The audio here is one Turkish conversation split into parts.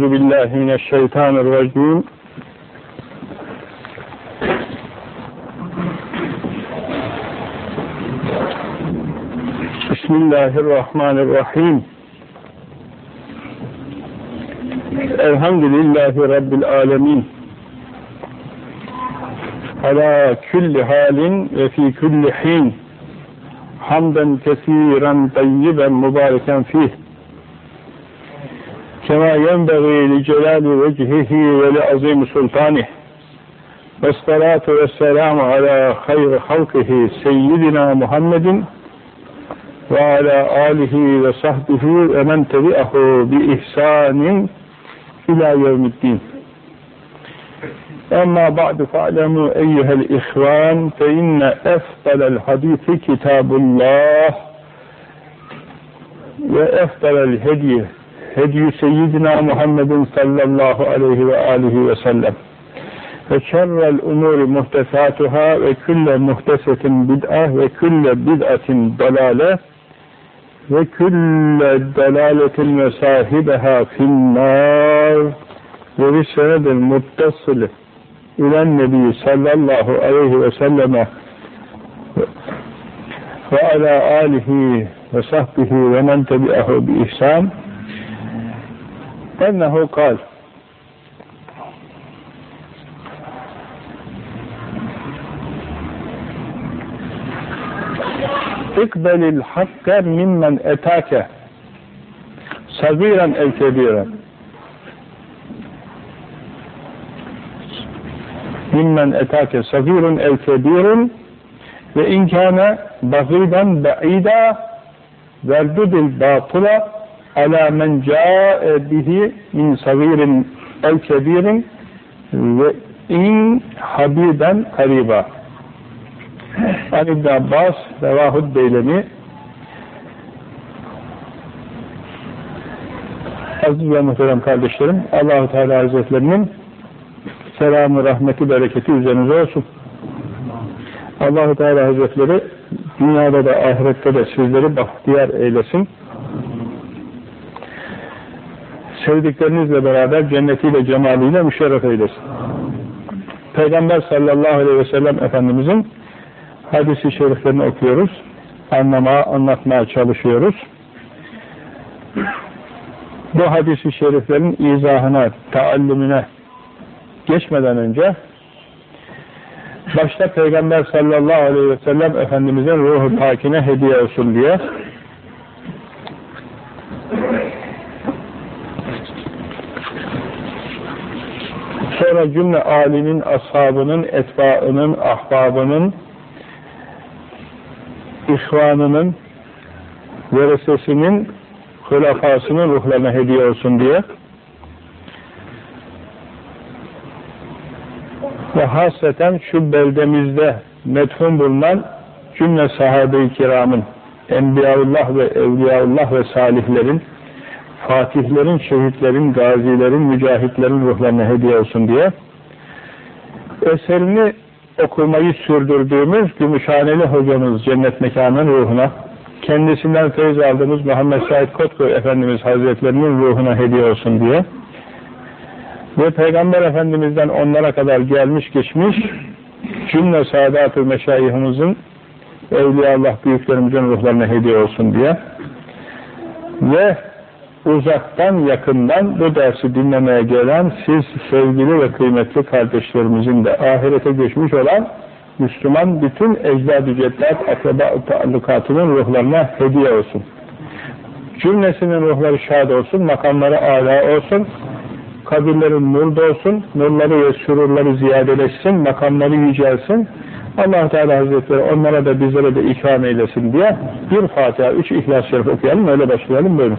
أعوذ بالله من الشيطان الرجيم. بسم الله الرحمن الرحيم. الحمد لله رب العالمين. على كل حال وفي كل حين. حمدا كثيرا طيبا مباركا فيه. كما ينبغي لجلال وجهه ولعظيم سلطانه والصلاة والسلام على خير خلقه سيدنا محمد وعلى آله وصحبه ومن تبعه بإحسان إلى يوم الدين. أما بعد فاعلموا أيها الإخوان فإن أفضل الحديث كتاب الله وأفضل الهدي kitabullah ve efdalel hediye hediyü seyyidina Muhammedin sallallahu aleyhi ve alihi ve sellem ve şerrel umuri muhtesatuhâ ve külle muhtesetin bid'ah ve külle bid'atin dalale ve külle dalaletin ve sahibeha finnâr ve bir senedin muttasılı ilen ennehu kal. İkbelil hakke mimmen etake. Sagiren ev kebiren. Mimmen etake sagirun ev kebirun. Ve inkâne bagîden be'îdâ verdudil batıla ala men câe bihi min sagirin ev kebirin ve in habiben kariba An İbn Abbas Revahud Beylemi Aziz ve muhterem kardeşlerim Allahu Teala Hazretlerinin selamı, rahmeti, bereketi üzerinize olsun. Allahu Teala Hazretleri dünyada da ahirette de sizleri bahtiyar eylesin. Sevdiklerinizle beraber cennetiyle, cemaliyle müşerref eylesin. Peygamber sallallahu aleyhi ve sellem Efendimizin hadisi şeriflerini okuyoruz. Anlamaya, anlatmaya çalışıyoruz. Bu hadisi şeriflerin izahına, taallümüne geçmeden önce başta Peygamber sallallahu aleyhi ve sellem Efendimizin ruhu pakine hediye olsun diye sonra cümle alimin, ashabının, etbaının, ahbabının ihvanının veresesinin hulafasının ruhlarına hediye olsun diye. Ve hasreten şu beldemizde metfun bulunan cümle sahabe-i kiramın Enbiyaullah ve Evliyaullah ve salihlerin fatihlerin, şehitlerin, gazilerin, mücahitlerin ruhlarına hediye olsun diye eserini okumayı sürdürdüğümüz Gümüşhaneli hocamız cennet mekanının ruhuna, kendisinden feyiz aldığımız Muhammed Said Kotkoy Efendimiz Hazretlerinin ruhuna hediye olsun diye ve Peygamber Efendimiz'den onlara kadar gelmiş geçmiş cümle saadat-ı meşayihimizin Evliyaullah büyüklerimizin ruhlarına hediye olsun diye ve uzaktan yakından bu dersi dinlemeye gelen siz sevgili ve kıymetli kardeşlerimizin de ahirete geçmiş olan Müslüman bütün ecdad-ı ceddat akraba ruhlarına hediye olsun. Cümlesinin ruhları şad olsun, makamları âlâ olsun, kabirlerin nur olsun, nurları ve sürurları ziyadeleşsin, makamları yücelsin. allah Teala Hazretleri onlara da bizlere de ikram eylesin diye bir Fatiha, üç İhlas-ı okuyalım, öyle başlayalım buyurun.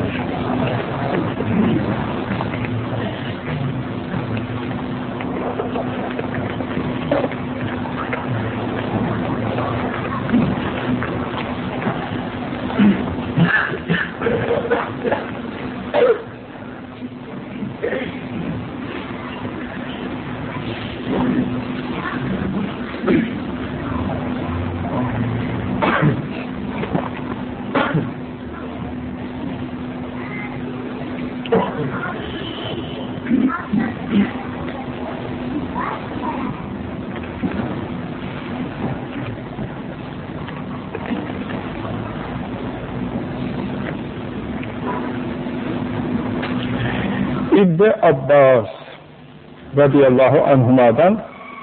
İbni Abbas radıyallahu anhuma'dan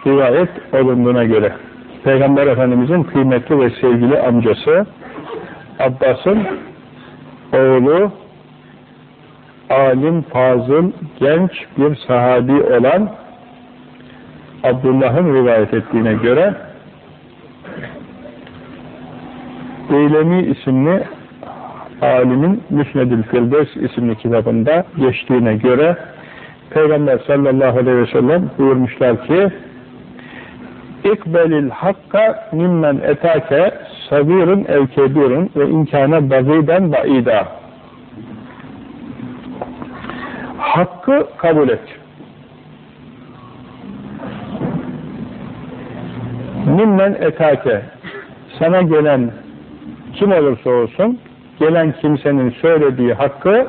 rivayet olunduğuna göre Peygamber Efendimizin kıymetli ve sevgili amcası Abbas'ın oğlu alim, fazıl, genç bir sahabi olan Abdullah'ın rivayet ettiğine göre Eylemi isimli alimin Müsnedül Firdevs isimli kitabında geçtiğine göre Peygamber sallallahu aleyhi ve sellem buyurmuşlar ki İkbelil hakka mimmen etake sabirun ev kebirun ve inkâne bazîden ba'ida Hakkı kabul et. Mimmen etake sana gelen kim olursa olsun gelen kimsenin söylediği hakkı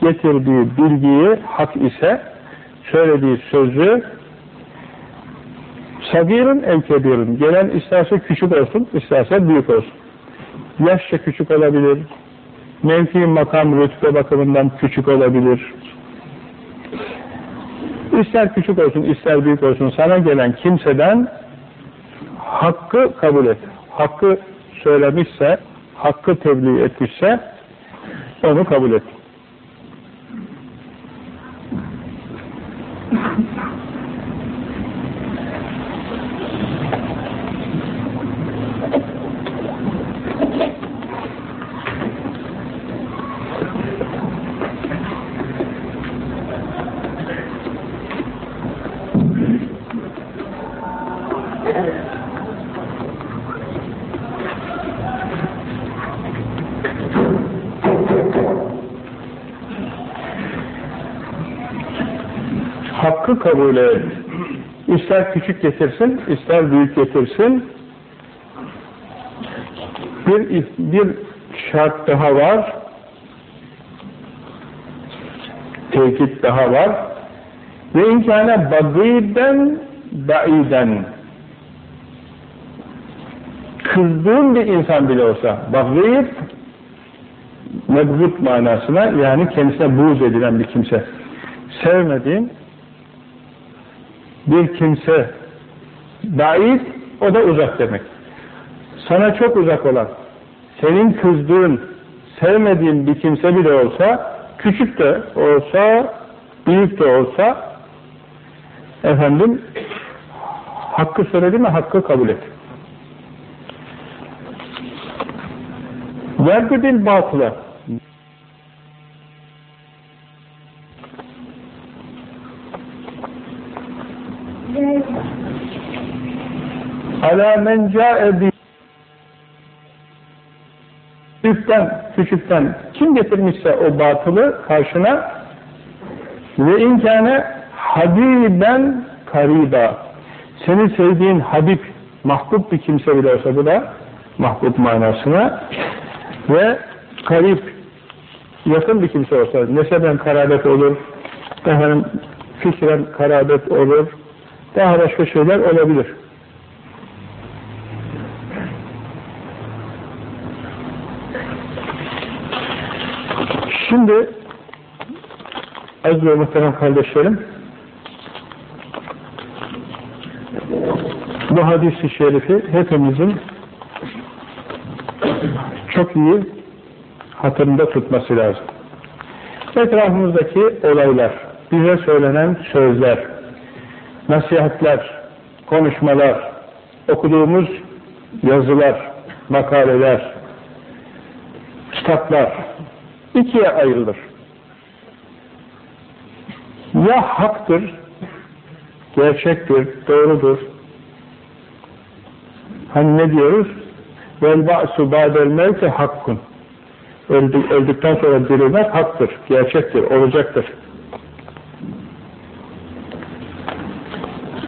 getirdiği bilgiyi hak ise söylediği sözü ev kebirun. Gelen isterse küçük olsun isterse büyük olsun. Yaşça küçük olabilir. Mevki makam rütbe bakımından küçük olabilir. İster küçük olsun ister büyük olsun sana gelen kimseden hakkı kabul et. Hakkı söylemişse hakkı tebliğ etmişse onu kabul et kabul et. İster küçük getirsin, ister büyük getirsin. Bir, bir şart daha var. Tekit daha var. Ve imkâne bagîden da'iden kızdığın bir insan bile olsa bagîd mebgût manasına yani kendisine buğz edilen bir kimse sevmediğin bir kimse daid, o da uzak demek. Sana çok uzak olan, senin kızdığın, sevmediğin bir kimse bile olsa, küçük de olsa, büyük de olsa, efendim, hakkı söyledi mi, hakkı kabul et. Vergüdil batıla, Ala men ca'e bi Küçükten, küçükten. Kim getirmişse o batılı karşına ve inkâne habiben kariba senin sevdiğin Habib mahbub bir kimse bile olsa bu da mahbub manasına. Ve karip yakın bir kimse olsa neseben karabet olur efendim fikren karabet olur. Daha başka şeyler olabilir. Şimdi aziz ve muhterem kardeşlerim bu hadis-i şerifi hepimizin çok iyi hatırında tutması lazım. Etrafımızdaki olaylar, bize söylenen sözler, nasihatler, konuşmalar, okuduğumuz yazılar, makaleler, kitaplar ikiye ayrılır. Ya haktır, gerçektir, doğrudur. Hani ne diyoruz? Vel ba'su ba'del mevti hakkun. Öldük, öldükten sonra dirilmek haktır, gerçektir, olacaktır.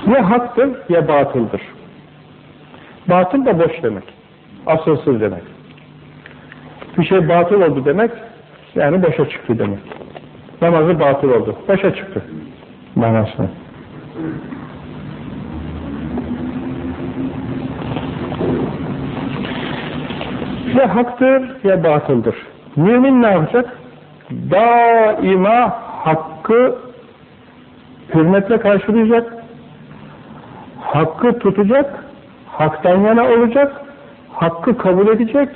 Ya haktır ya batıldır. Batıl da boş demek. Asılsız demek. Bir şey batıl oldu demek, yani boşa çıktı demek. Namazı batıl oldu. Boşa çıktı. Manasına. Ya haktır ya batıldır. Mümin ne yapacak? Daima hak, hakkı hürmetle karşılayacak, hakkı tutacak, haktan yana olacak, hakkı kabul edecek,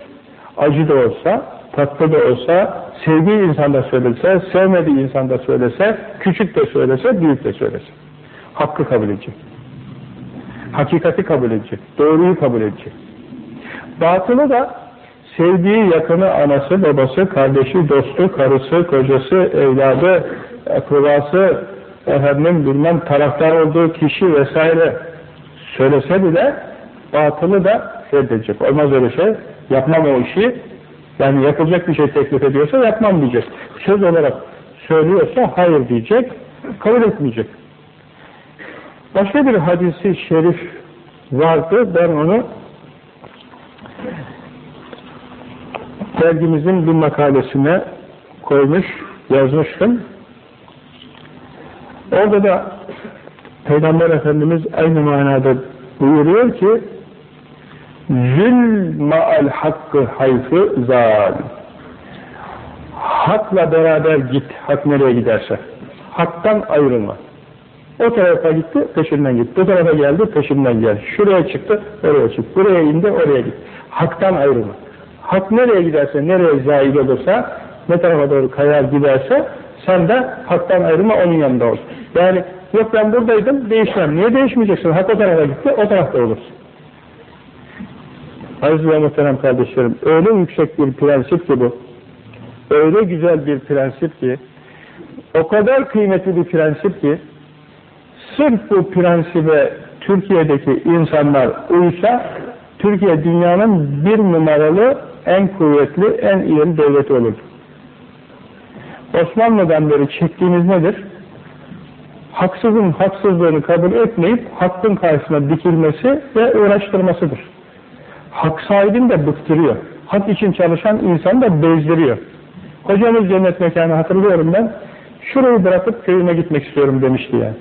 acı da olsa, tatlı da olsa, sevdiği insan da söylese, sevmediği insan da söylese, küçük de söylese, büyük de söylese. Hakkı kabul edecek. Hakikati kabul edecek. Doğruyu kabul edecek. Batılı da sevdiği yakını anası, babası, kardeşi, dostu, karısı, kocası, evladı, akrabası, efendim bilmem taraftar olduğu kişi vesaire söylese bile batılı da reddedecek. Olmaz öyle şey. Yapmam o işi. Yani yapılacak bir şey teklif ediyorsa yapmam diyecek. Söz olarak söylüyorsa hayır diyecek. Kabul etmeyecek. Başka bir hadisi şerif vardı. Ben onu dergimizin bir makalesine koymuş, yazmıştım. Orada da Peygamber Efendimiz aynı manada buyuruyor ki Zül ma'al hakkı hayfı zal Hakla beraber git, hak nereye giderse. Haktan ayrılma. O tarafa gitti, peşinden gitti. Bu tarafa geldi, peşinden geldi. Şuraya çıktı, oraya çıktı. Buraya indi, oraya gitti. Haktan ayrılma. Hak nereye giderse, nereye zahil olursa, ne tarafa doğru kayar giderse, sen de haktan ayrılma, onun yanında ol. Yani yok ben buradaydım, değişmem. Niye değişmeyeceksin? Hak o tarafa gitti, o tarafta olursun. Aziz ve muhterem kardeşlerim, öyle yüksek bir prensip ki bu, öyle güzel bir prensip ki, o kadar kıymetli bir prensip ki, sırf bu prensibe Türkiye'deki insanlar uysa, Türkiye dünyanın bir numaralı, en kuvvetli, en iyi devleti olur. Osmanlı'dan beri çektiğimiz nedir? Haksızın haksızlığını kabul etmeyip hakkın karşısına dikilmesi ve uğraştırmasıdır. Hak sahibini de bıktırıyor. Hak için çalışan insanı da bezdiriyor. Hocamız cennet mekanı hatırlıyorum ben. Şurayı bırakıp köyüme gitmek istiyorum demişti yani.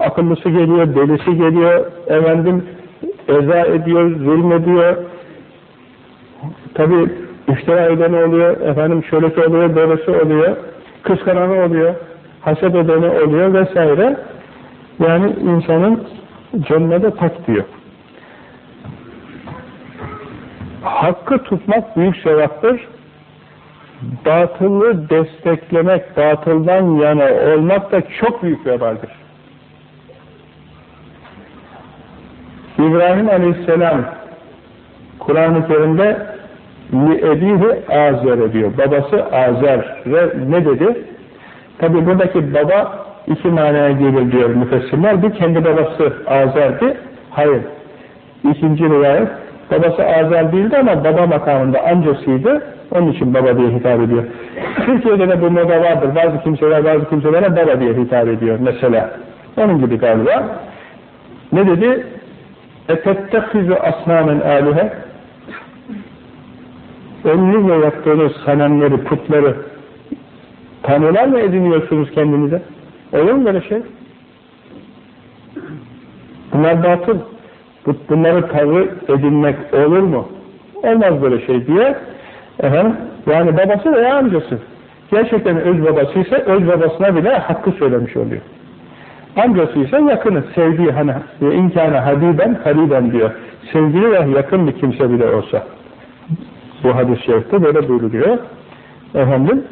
Akıllısı geliyor, delisi geliyor, efendim eza ediyor, zulmediyor. Tabi iftira edeni oluyor, efendim şöylesi oluyor, böylesi oluyor, kıskananı oluyor, haset edeni oluyor vesaire. Yani insanın da tak diyor. Hakkı tutmak büyük sevaptır. Batılı desteklemek, batıldan yana olmak da çok büyük vebaldir. İbrahim Aleyhisselam Kur'an-ı Kerim'de ebihi Azer diyor. Babası Azer ne dedi? Tabi buradaki baba iki manaya gelir diyor müfessirler. Bir kendi babası Azer'di. Hayır. İkinci rivayet babası Azer değildi ama baba makamında amcasıydı. Onun için baba diye hitap ediyor. Türkiye'de de bu moda vardır. Bazı kimseler bazı kimselere baba diye hitap ediyor mesela. Onun gibi galiba. Ne dedi? اَتَتَّخِذُ asnamen alihe Önünüzle yaptığınız sanamları, putları tanrılar mı ediniyorsunuz kendinize? Olur mu böyle şey? Bunlar batıl. Bunları tanrı edinmek olur mu? Olmaz böyle şey diye. Yani babası veya amcası. Gerçekten öz babasıysa öz babasına bile hakkı söylemiş oluyor. Amcası ise yakını, sevdiği hani imkanı habiben hariben diyor. Sevgili ve yakın bir kimse bile olsa. Bu hadis-i şerifte böyle buyuruluyor. Efendim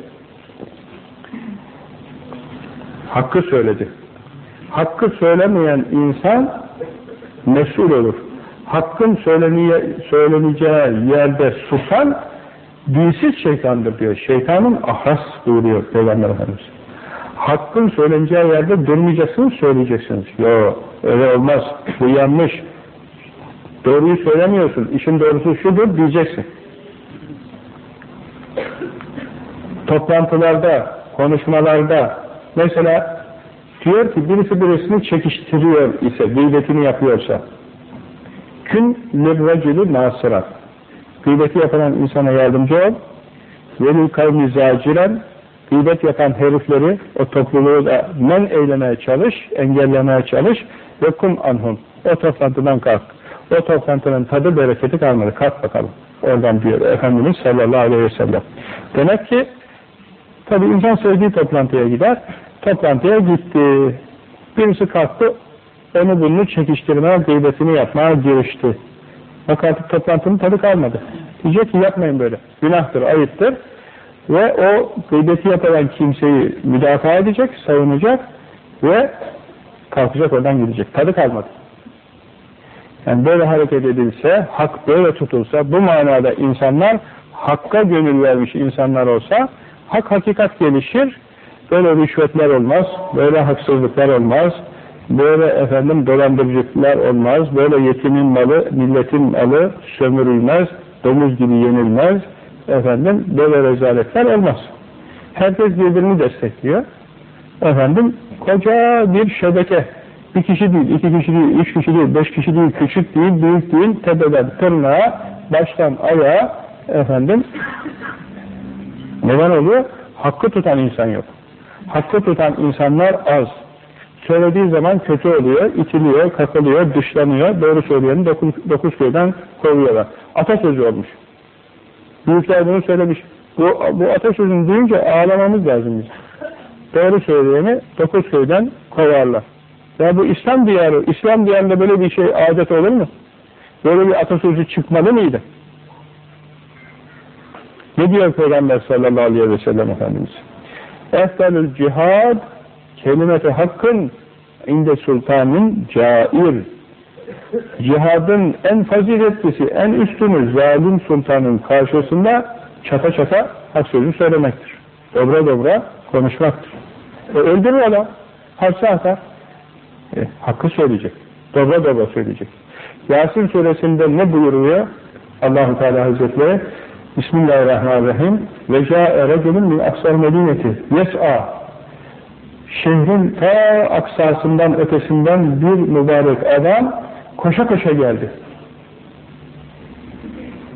hakkı söyledi. Hakkı söylemeyen insan mesul olur. Hakkın söyleneceği yerde susan dilsiz şeytandır diyor. Şeytanın ahras buyuruyor Peygamber Efendimiz. Hakkın söyleneceği yerde durmayacaksınız, söyleyeceksiniz. Yo, öyle olmaz. Bu yanlış. Doğruyu söylemiyorsun. İşin doğrusu şudur diyeceksin. Toplantılarda, konuşmalarda mesela diyor ki birisi birisini çekiştiriyor ise, gıybetini yapıyorsa kün lirracülü nasıran gıybeti yapan insana yardımcı ol velil kavmi zaciren gıybet yapan herifleri o topluluğu da men eylemeye çalış, engellemeye çalış ve kum anhum. O toplantıdan kalk. O toplantının tadı bereketi kalmadı. Kalk bakalım. Oradan diyor Efendimiz sallallahu aleyhi ve sellem. Demek ki Tabi insan sevdiği toplantıya gider. Toplantıya gitti. Birisi kalktı, onu bunu çekiştirmeye, gıybetini yapmaya girişti. Bak artık toplantının tadı kalmadı. Diyecek ki yapmayın böyle. Günahtır, ayıptır. Ve o gıybeti yapılan kimseyi müdafaa edecek, savunacak ve kalkacak oradan gidecek. Tadı kalmadı. Yani böyle hareket edilse, hak böyle tutulsa, bu manada insanlar hakka gönül vermiş insanlar olsa, hak hakikat gelişir, böyle rüşvetler olmaz, böyle haksızlıklar olmaz, böyle efendim dolandırıcılıklar olmaz, böyle yetimin malı, milletin malı sömürülmez, domuz gibi yenilmez, efendim böyle rezaletler olmaz. Herkes birbirini destekliyor. Efendim koca bir şebeke, bir kişi değil, iki kişi değil, üç kişi değil, beş kişi değil, küçük değil, büyük değil, tepeden tırnağa, baştan ayağa, efendim, neden oluyor? Hakkı tutan insan yok. Hakkı tutan insanlar az. Söylediği zaman kötü oluyor, itiliyor, kakılıyor, dışlanıyor, doğru söyleyeni dokuz, dokuz köyden kovuyorlar. Atasözü olmuş. Büyükler bunu söylemiş. Bu, bu atasözünü duyunca ağlamamız lazım biz. Doğru söyleyeni dokuz köyden kovarlar. Ya bu İslam diyarı, İslam diyarında böyle bir şey adet olur mu? Böyle bir atasözü çıkmalı mıydı? Ne diyor Peygamber sallallahu aleyhi ve sellem Efendimiz? Eftalül cihad kelimeti hakkın inde sultanın cair cihadın en faziletlisi, en üstünü zalim sultanın karşısında çata çata hak sözü söylemektir. Dobra dobra konuşmaktır. E, öldürür adam. Hapse atar. E, hakkı söyleyecek. Dobra dobra söyleyecek. Yasin suresinde ne buyuruyor? Allahu Teala Hazretleri Bismillahirrahmanirrahim ve ca'e reculun min aksar medineti yes'a şehrin ta aksasından ötesinden bir mübarek adam koşa koşa geldi.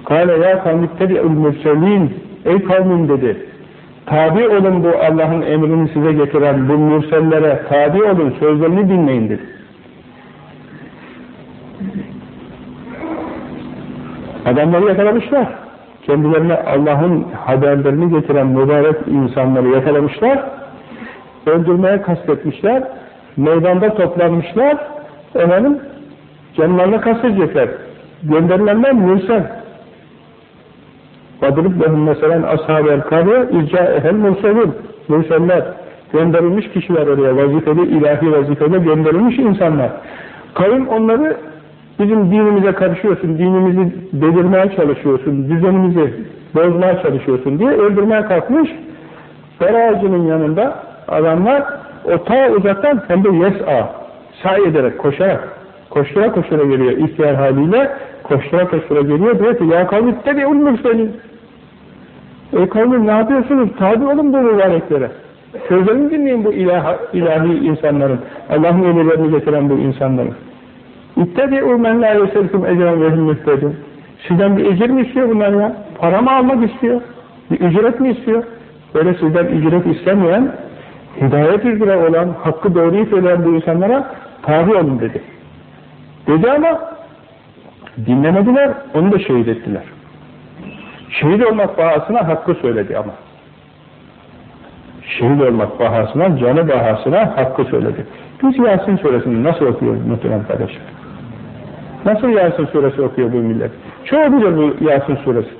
Kale ya kavmittebi'ül mürselin ey kavmin dedi. Tabi olun bu Allah'ın emrini size getiren bu mürsellere tabi olun sözlerini dinleyin dedi. Adamları yakalamışlar. Kendilerine Allah'ın haberlerini getiren mübarek insanları yakalamışlar. Öldürmeye kastetmişler. Meydanda toplanmışlar. Efendim canlarına kastedecekler. Gönderilenler. Vadırıp lehum mesela ashab-ı el-karı izca ehel murselun. Mürseller. Gönderilmiş kişiler oraya vazifeli, ilahi vazifeli gönderilmiş insanlar. Kavim onları bizim dinimize karışıyorsun, dinimizi devirmeye çalışıyorsun, düzenimizi bozmaya çalışıyorsun diye öldürmeye kalkmış. Fer ağacının yanında adamlar o ta uzaktan hem de yes'a say ederek, koşarak koştura koştura geliyor ihtiyar haliyle koştura koştura geliyor. Diyor ki ya kavmi tabi ulmur senin ey kavmim ne yapıyorsunuz? Tabi olun bu mübareklere. Sözlerini dinleyin bu ilah, ilahi insanların. Allah'ın emirlerini getiren bu insanların İttebi'u men la yeselkum ecren ve hüm Sizden bir ecir mi istiyor bunlar ya? Para mı almak istiyor? Bir ücret mi istiyor? Böyle sizden ücret istemeyen, hidayet üzere olan, hakkı doğruyu söyleyen bu insanlara tabi olun dedi. Dedi ama dinlemediler, onu da şehit ettiler. Şehit olmak bahasına hakkı söyledi ama. Şehit olmak bahasına, canı bahasına hakkı söyledi. Biz Yasin suresini nasıl okuyoruz muhtemelen kardeşler? Nasıl Yasin suresi okuyor bu millet? Çoğu bilir bu Yasin suresi.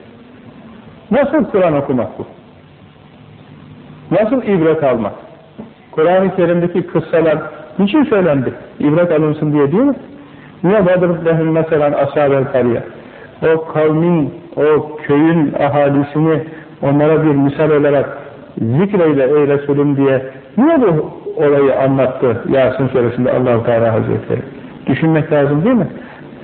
Nasıl Kur'an okumak bu? Nasıl ibret almak? Kur'an-ı Kerim'deki kıssalar niçin söylendi? İbret alınsın diye değil mi? Niye vadırıp lehum mesela ashab-el kariye? O kavmin, o köyün ahalisini onlara bir misal olarak zikreyle ey Resulüm diye niye bu olayı anlattı Yasin suresinde allah Teala Hazretleri? Düşünmek lazım değil mi?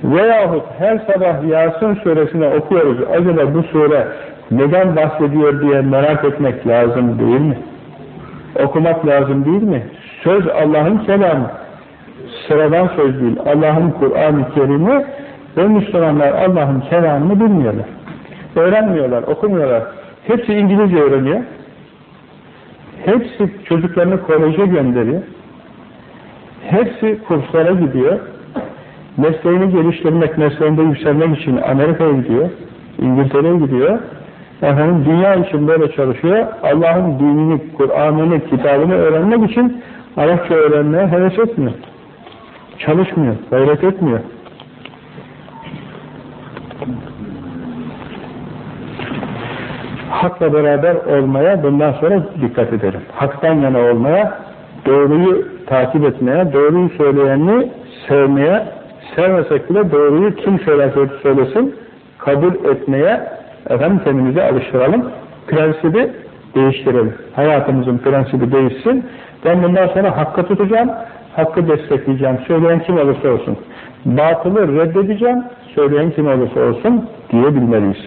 Veyahut her sabah Yasin suresini okuyoruz. Acaba bu sure neden bahsediyor diye merak etmek lazım değil mi? Okumak lazım değil mi? Söz Allah'ın kelamı. Sıradan söz değil. Allah'ın Kur'an-ı Kerim'i ve Müslümanlar Allah'ın kelamını bilmiyorlar. Öğrenmiyorlar, okumuyorlar. Hepsi İngilizce öğreniyor. Hepsi çocuklarını koleje gönderiyor. Hepsi kurslara gidiyor mesleğini geliştirmek, mesleğinde yükselmek için Amerika'ya gidiyor, İngiltere'ye gidiyor. Efendim dünya için böyle çalışıyor. Allah'ın dinini, Kur'an'ını, kitabını öğrenmek için Arapça öğrenmeye heves etmiyor. Çalışmıyor, gayret etmiyor. Hakla beraber olmaya bundan sonra dikkat edelim. Haktan yana olmaya, doğruyu takip etmeye, doğruyu söyleyenini sevmeye, sevmesek bile doğruyu kim söylerse söylesin, kabul etmeye efendim kendimizi alıştıralım. Prensibi değiştirelim. Hayatımızın prensibi değişsin. Ben bundan sonra hakkı tutacağım, hakkı destekleyeceğim. Söyleyen kim olursa olsun. Batılı reddedeceğim, söyleyen kim olursa olsun diyebilmeliyiz.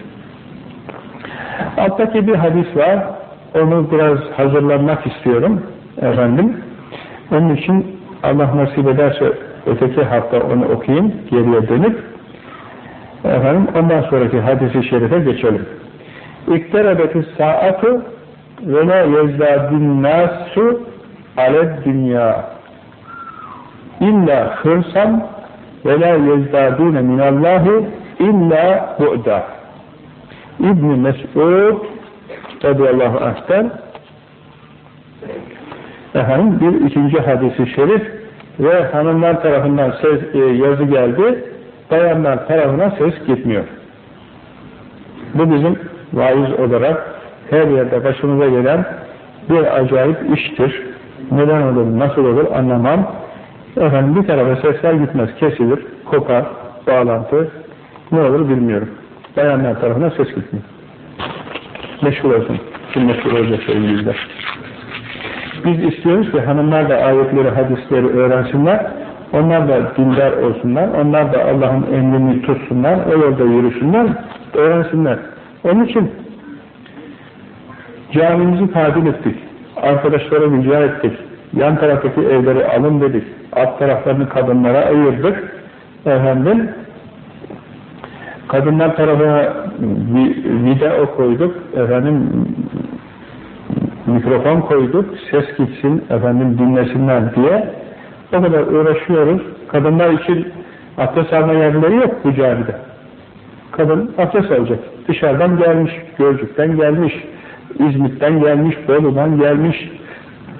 Alttaki bir hadis var. Onu biraz hazırlanmak istiyorum efendim. Onun için Allah nasip ederse öteki hafta onu okuyayım, geriye dönüp. Efendim ondan sonraki hadisi şerife geçelim. İkterebetis saatu ve la yezdadin nasu aled dünya. İlla hırsan ve la yezdadune minallahi illa bu'da. İbn-i Mes'ud radıyallahu anh'ten efendim bir ikinci hadisi şerif ve hanımlar tarafından ses, e, yazı geldi bayanlar tarafına ses gitmiyor. Bu bizim vaiz olarak her yerde başımıza gelen bir acayip iştir. Neden olur, nasıl olur anlamam. Efendim bir tarafa sesler gitmez, kesilir, kopar, bağlantı, ne olur bilmiyorum. Bayanlar tarafına ses gitmiyor. Meşhur olsun. Kim meşhur olacaksa İngilizler. Biz istiyoruz ki hanımlar da ayetleri, hadisleri öğrensinler. Onlar da dindar olsunlar. Onlar da Allah'ın emrini tutsunlar. O yolda yürüsünler. Öğrensinler. Onun için camimizi tadil ettik. Arkadaşlara rica ettik. Yan taraftaki evleri alın dedik. Alt taraflarını kadınlara ayırdık. Efendim kadınlar tarafına video koyduk. Efendim mikrofon koyduk. Ses gitsin. Efendim dinlesinler diye. O kadar uğraşıyoruz. Kadınlar için abdest alma yerleri yok bu camide. Kadın abdest alacak. Dışarıdan gelmiş, Gölcük'ten gelmiş, İzmit'ten gelmiş, Bolu'dan gelmiş,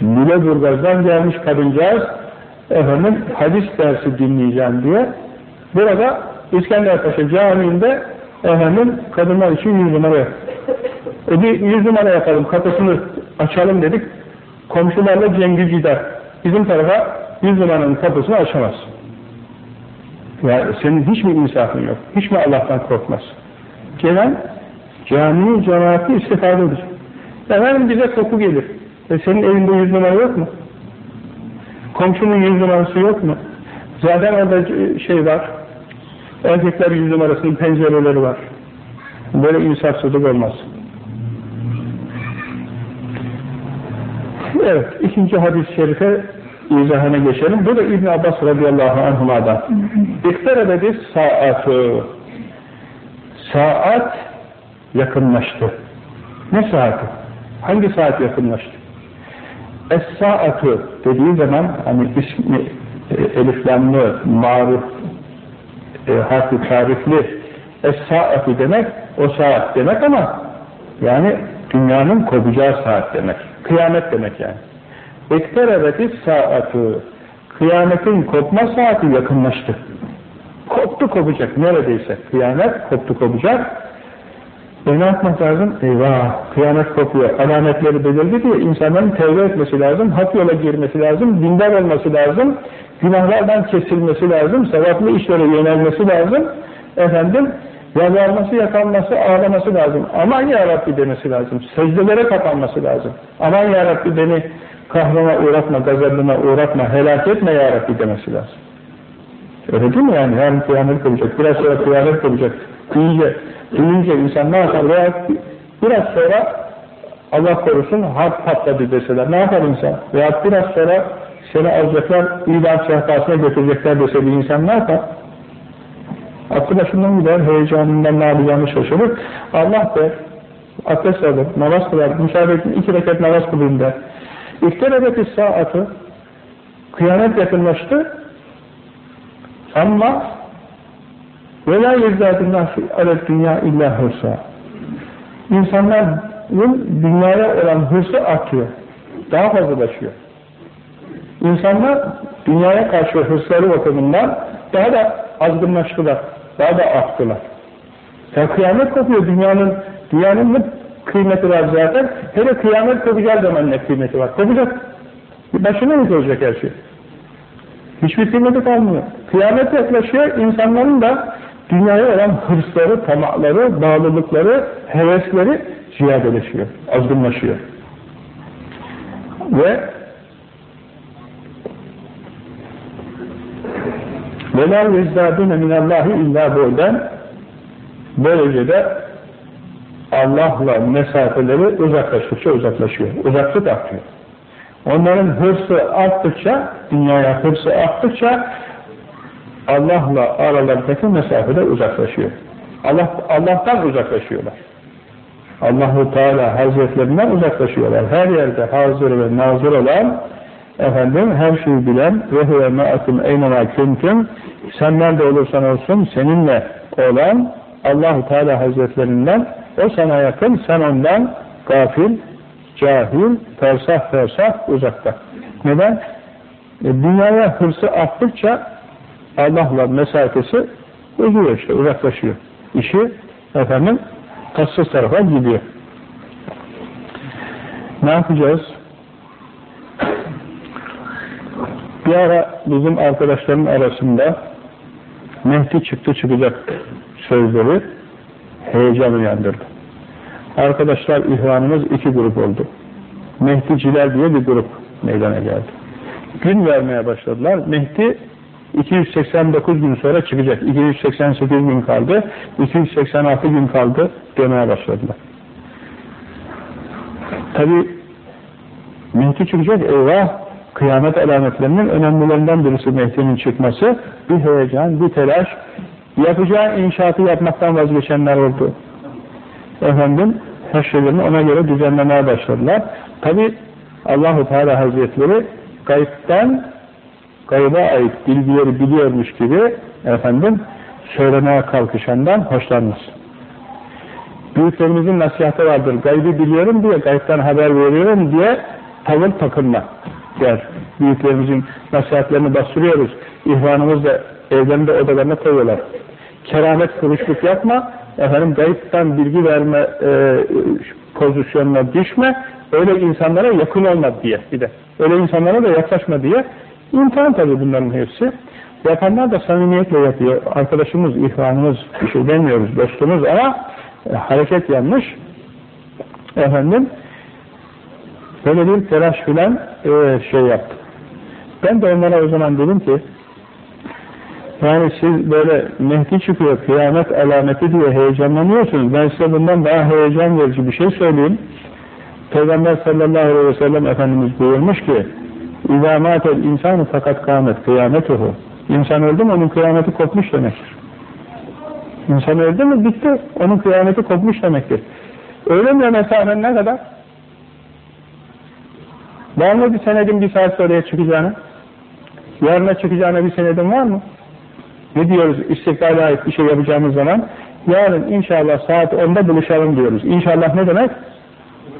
Lüleburgaz'dan gelmiş kadıncağız efendim hadis dersi dinleyeceğim diye burada İskenderpaşa Camii'nde efendim kadınlar için yüz numara yap. E bir yüz numara yapalım, kapısını açalım dedik. Komşularla cengi gider. Bizim tarafa yüz numaranın kapısını açamaz. Ya senin hiç mi insafın yok? Hiç mi Allah'tan korkmaz? Gelen cami cemaati istifade edecek. Efendim bize koku gelir. E senin evinde yüz numara yok mu? Komşunun yüz numarası yok mu? Zaten orada şey var. Erkekler yüz numarasının pencereleri var. Böyle insafsızlık olmaz. Evet, ikinci hadis-i şerife izahına geçelim. Bu da İbn Abbas radıyallahu anhuma'dan. İkterebedi saatı. Saat yakınlaştı. Ne saati? Hangi saat yakınlaştı? Es-saatı dediği zaman hani ismi e, eliflamlı, maruf, e, harfi tarifli es-saatı demek o saat demek ama yani dünyanın kopacağı saat demek. Kıyamet demek yani. Ekterebeti saatı. Kıyametin kopma saati yakınlaştı. Koptu kopacak neredeyse. Kıyamet koptu kopacak. E ne yapmak lazım? Eyvah! Kıyamet kopuyor. Alametleri belirli diye insanların tevbe etmesi lazım. Hak yola girmesi lazım. Dindar olması lazım. Günahlardan kesilmesi lazım. Sevaplı işlere yönelmesi lazım. Efendim yalvarması, yakanması, ağlaması lazım. Aman ya Rabbi demesi lazım. Secdelere kapanması lazım. Aman ya Rabbi beni kahrına uğratma, gazabına uğratma, helak etme ya Rabbi demesi lazım. Öyle değil mi yani? Yarın kıyamet kopacak, biraz sonra kıyamet kopacak. Duyunca, duyunca insan ne yapar? Veya biraz sonra Allah korusun harp patladı deseler ne yapar insan? Veya biraz sonra seni alacaklar, idam sehpasına götürecekler dese bir insan ne yapar? Aklı başından gider, heyecanından ne yapacağını şaşırır. Allah der, abdest alır, namaz kılar, müsaade edin, iki rekat namaz kılayım der. İfterebeti saatı, kıyamet yakınlaştı ama ve la yezzâdillâh alet dünya illâ hırsa. İnsanların dünyaya olan hırsı artıyor. Daha fazlalaşıyor. İnsanlar dünyaya karşı hırsları bakımından daha da azgınlaştılar. Daha da arttılar. Ya kıyamet kopuyor. Dünyanın dünyanın ne kıymeti var zaten. Hele kıyamet kopacağı zaman ne kıymeti var? Kopacak. Başına mı olacak her şey? Hiçbir kıymeti kalmıyor. Kıyamet yaklaşıyor. insanların da dünyaya olan hırsları, tamakları, bağlılıkları, hevesleri ziyadeleşiyor, azgınlaşıyor. Ve وَلَا يَزْدَادُونَ مِنَ اللّٰهِ اِلَّا بُعْدًا Böylece de Allah'la mesafeleri uzaklaştıkça uzaklaşıyor. Uzaklık artıyor. Onların hırsı arttıkça, dünyaya hırsı arttıkça Allah'la aralarındaki mesafede uzaklaşıyor. Allah, Allah'tan uzaklaşıyorlar. Allahu Teala Hazretlerinden uzaklaşıyorlar. Her yerde hazır ve nazır olan efendim her şeyi bilen ve huve ma'akum eynema kuntum sen nerede olursan olsun seninle olan Allahu Teala Hazretlerinden o sana yakın sen ondan gafil, cahil, fersah fersah uzakta. Neden? E, dünyaya hırsı arttıkça Allah'la mesafesi uzuyor işte, uzaklaşıyor. İşi efendim tatsız tarafa gidiyor. Ne yapacağız? Bir ara bizim arkadaşların arasında Mehdi çıktı çıkacak sözleri heyecan uyandırdı. Arkadaşlar ihvanımız iki grup oldu. Mehdiciler diye bir grup meydana geldi. Gün vermeye başladılar. Mehdi 289 gün sonra çıkacak. 288 gün kaldı. 286 gün kaldı. Demeye başladılar. Tabi Mehdi çıkacak. Eyvah! Kıyamet alametlerinin önemlilerinden birisi Mehdi'nin çıkması. Bir heyecan, bir telaş. Yapacağı inşaatı yapmaktan vazgeçenler oldu. Efendim, her şeylerini ona göre düzenlemeye başladılar. Tabi Allahu Teala Hazretleri kayıptan gayba ait bilgileri biliyormuş gibi efendim söylemeye kalkışandan hoşlanmaz. Büyüklerimizin nasihatı vardır. Gaybı biliyorum diye, gaybden haber veriyorum diye tavır takınma der. Büyüklerimizin nasihatlerini bastırıyoruz. İhvanımız da evlerinde odalarına koyuyorlar. Keramet kuruşluk yapma, efendim gayipten bilgi verme e, pozisyonuna düşme, öyle insanlara yakın olma diye bir de. Öyle insanlara da yaklaşma diye İmtihan tabii bunların hepsi. Yapanlar da samimiyetle yapıyor. Arkadaşımız, ihvanımız, bir şey demiyoruz, dostumuz ama e, hareket yanlış. Efendim, böyle bir telaş filan e, şey yaptı. Ben de onlara o zaman dedim ki, yani siz böyle Mehdi çıkıyor, kıyamet alameti diye heyecanlanıyorsunuz. Ben size bundan daha heyecan verici bir şey söyleyeyim. Peygamber sallallahu aleyhi ve sellem Efendimiz buyurmuş ki, İzâ mâtel insanı fakat kâmet kıyametuhu. İnsan öldü mü onun kıyameti kopmuş demektir. İnsan öldü mü bitti. Onun kıyameti kopmuş demektir. Ölümle mesafen ne kadar? Var mı bir senedin bir saat sonraya çıkacağını? Yarına çıkacağına bir senedin var mı? Ne diyoruz istiklale ait bir şey yapacağımız zaman? Yarın inşallah saat 10'da buluşalım diyoruz. İnşallah ne demek?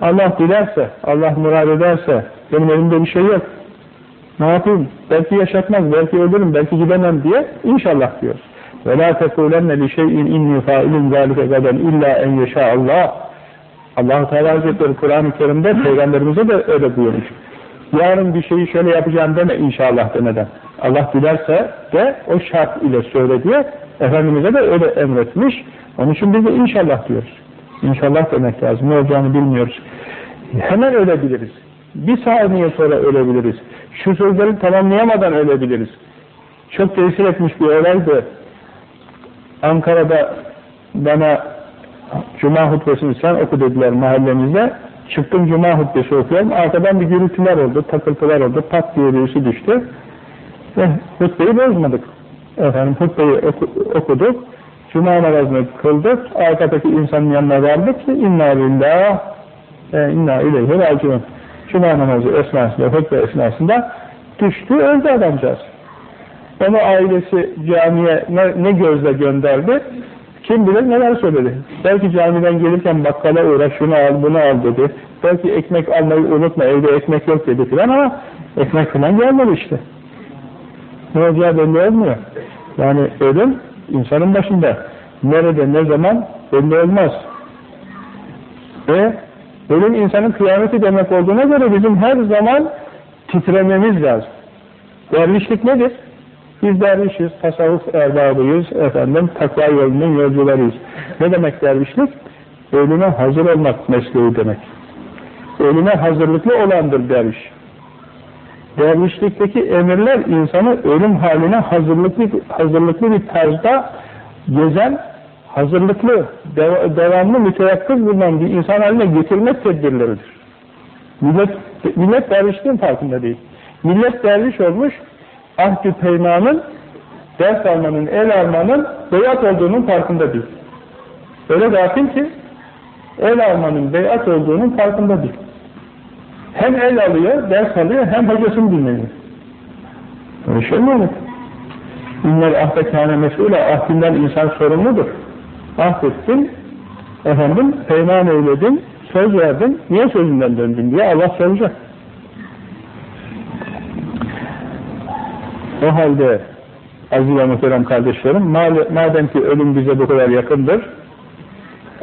Allah dilerse, Allah murad ederse, benim elimde bir şey yok. Ne yapayım? Belki yaşatmaz, belki ölürüm, belki gidemem diye inşallah diyor. وَلَا تَقُولَنَّ لِشَيْءٍ اِنِّي فَائِلٍ ذَٰلِكَ غَدًا اِلَّا اَنْ يَشَاءَ اللّٰهِ allah Teala Hazretleri Kur'an-ı Kerim'de Peygamberimize de öyle buyurmuş. Yarın bir şeyi şöyle yapacağım deme inşallah demeden. Allah dilerse de o şart ile söyle diye Efendimiz'e de öyle emretmiş. Onun için biz de inşallah diyoruz. İnşallah demek lazım. Ne olacağını bilmiyoruz. Hemen ölebiliriz. Bir saniye sonra ölebiliriz. Şu sözleri tamamlayamadan ölebiliriz. Çok tesir etmiş bir olaydı. Ankara'da bana Cuma hutbesini sen oku dediler mahallemizde. Çıktım Cuma hutbesi okuyorum. Arkadan bir gürültüler oldu, takıltılar oldu. Pat diye birisi düştü. Ve hutbeyi bozmadık. Efendim hutbeyi oku, okuduk. Cuma namazını kıldık. Arkadaki insanın yanına vardık ki inna lillah e, inna ileyhi raciun. Cuma namazı esnasında, hutbe esnasında düştü, öldü adamcağız. Onu ailesi camiye ne, ne gözle gönderdi? Kim bilir neler söyledi. Belki camiden gelirken bakkala uğra, şunu al, bunu al dedi. Belki ekmek almayı unutma, evde ekmek yok dedi filan ama ekmek filan gelmedi işte. Ne olacağı belli olmuyor. Yani ölüm insanın başında. Nerede, ne zaman belli olmaz. Ve ölüm insanın kıyameti demek olduğuna göre bizim her zaman titrememiz lazım. Dervişlik nedir? Biz dervişiz, tasavvuf erbabıyız, efendim, takva yolunun yolcularıyız. Ne demek dervişlik? Ölüme hazır olmak mesleği demek. Ölüme hazırlıklı olandır derviş. Dervişlikteki emirler insanı ölüm haline hazırlıklı, hazırlıklı bir tarzda gezen, hazırlıklı, dev devamlı müteyakkız bulunan bir insan haline getirmek tedbirleridir. Millet, millet dervişliğin farkında değil. Millet derviş olmuş, ahdü peymanın, ders almanın, el almanın beyat olduğunun farkında değil. Öyle gafil ki, el almanın beyat olduğunun farkında değil. Hem el alıyor, ders alıyor, hem hocasını dinliyor. Öyle şey mi olur? İnler ahdekâne mes'ûle, ahdinden insan sorumludur. Ahdettin, efendim, peyman eyledin, söz verdin, niye sözünden döndün diye Allah soracak. O halde aziz ve muhterem kardeşlerim, madem ki ölüm bize bu kadar yakındır,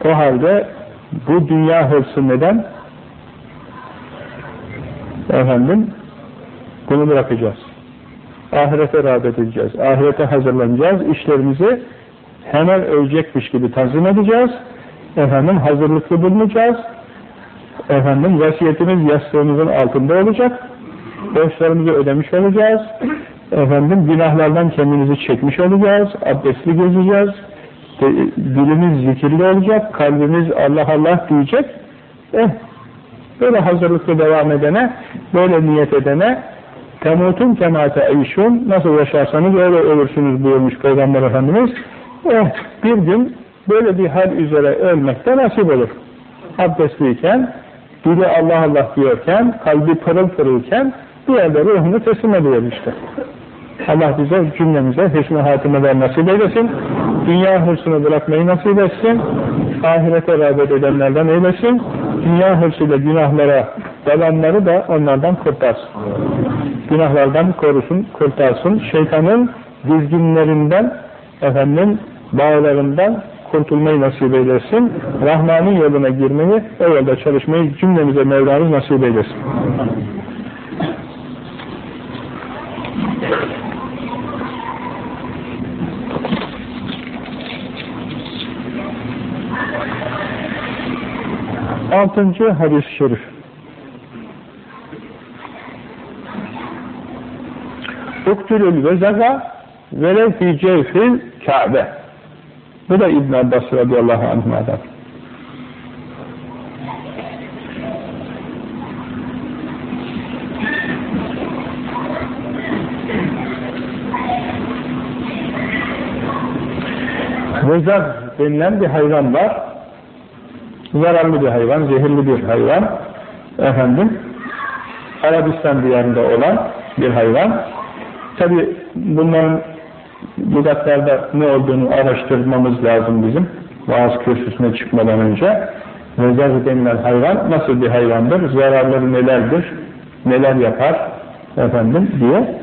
o halde bu dünya hırsı neden? Efendim, bunu bırakacağız. Ahirete rağbet edeceğiz. Ahirete hazırlanacağız. İşlerimizi hemen ölecekmiş gibi tanzim edeceğiz. Efendim, hazırlıklı bulunacağız. Efendim, vasiyetimiz yastığımızın altında olacak. Borçlarımızı ödemiş olacağız. Efendim, günahlardan kendimizi çekmiş olacağız. Abdestli gezeceğiz. Dilimiz zikirli olacak. Kalbimiz Allah Allah diyecek. Eh, Böyle hazırlıklı devam edene, böyle niyet edene temutun kemate eyşun nasıl yaşarsanız öyle ölürsünüz buyurmuş Peygamber Efendimiz. Eh, bir gün böyle bir hal üzere ölmekte nasip olur. Abdestliyken, dili Allah Allah diyorken, kalbi pırıl pırılken bir yerde ruhunu teslim ediyor işte. Allah bize cümlemize hüsnü hatimeler nasip eylesin. Dünya hırsını bırakmayı nasip etsin. Ahirete rağbet edenlerden eylesin. Dünya hırsıyla günahlara dalanları da onlardan kurtarsın. Günahlardan korusun, kurtarsın. Şeytanın dizginlerinden, efendim, bağlarından kurtulmayı nasip eylesin. Rahman'ın yoluna girmeyi, o yolda çalışmayı cümlemize Mevlamız nasip eylesin. Altıncı hadis-i şerif. Uktülül vezaga velev fi cevfil Kabe. Bu da İbn Abbas radıyallahu anh'a'dan. Vezag denilen bir hayvan var zararlı bir hayvan, zehirli bir hayvan, efendim, Arabistan diyarında olan bir hayvan. Tabi bunların lügatlarda ne olduğunu araştırmamız lazım bizim, vaaz kürsüsüne çıkmadan önce. Rezerv denilen hayvan nasıl bir hayvandır, zararları nelerdir, neler yapar, efendim diye.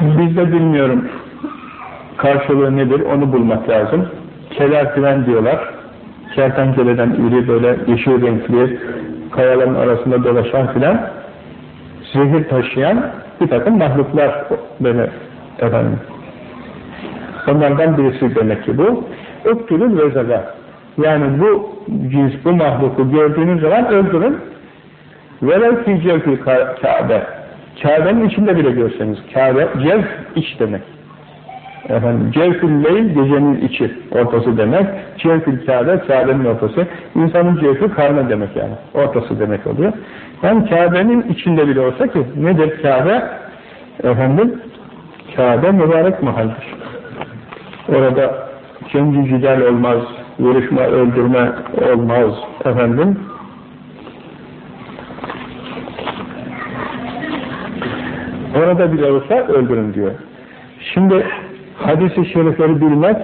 Biz de bilmiyorum karşılığı nedir onu bulmak lazım. Keler filan diyorlar. Kertenkeleden iri böyle yeşil renkli kayaların arasında dolaşan filan zehir taşıyan bir takım mahluklar böyle efendim. Onlardan birisi demek ki bu. Öktülül vezada. Yani bu cins, bu mahluku gördüğünüz zaman öldürün. Velev fi cevfil Kabe. Kabe'nin içinde bile görseniz. Kabe, cevf iç demek. Efendim, cevfül leyl gecenin içi, ortası demek. Cevfül kâbe, kâbenin ortası. İnsanın cevfü karnı demek yani. Ortası demek oluyor. Yani kâbenin içinde bile olsa ki, nedir kâbe? Efendim, kâbe mübarek mahaldir. Orada cengi cidal olmaz, vuruşma, öldürme olmaz. Efendim, Orada bile olsa öldürün diyor. Şimdi hadis-i şerifleri bilmek,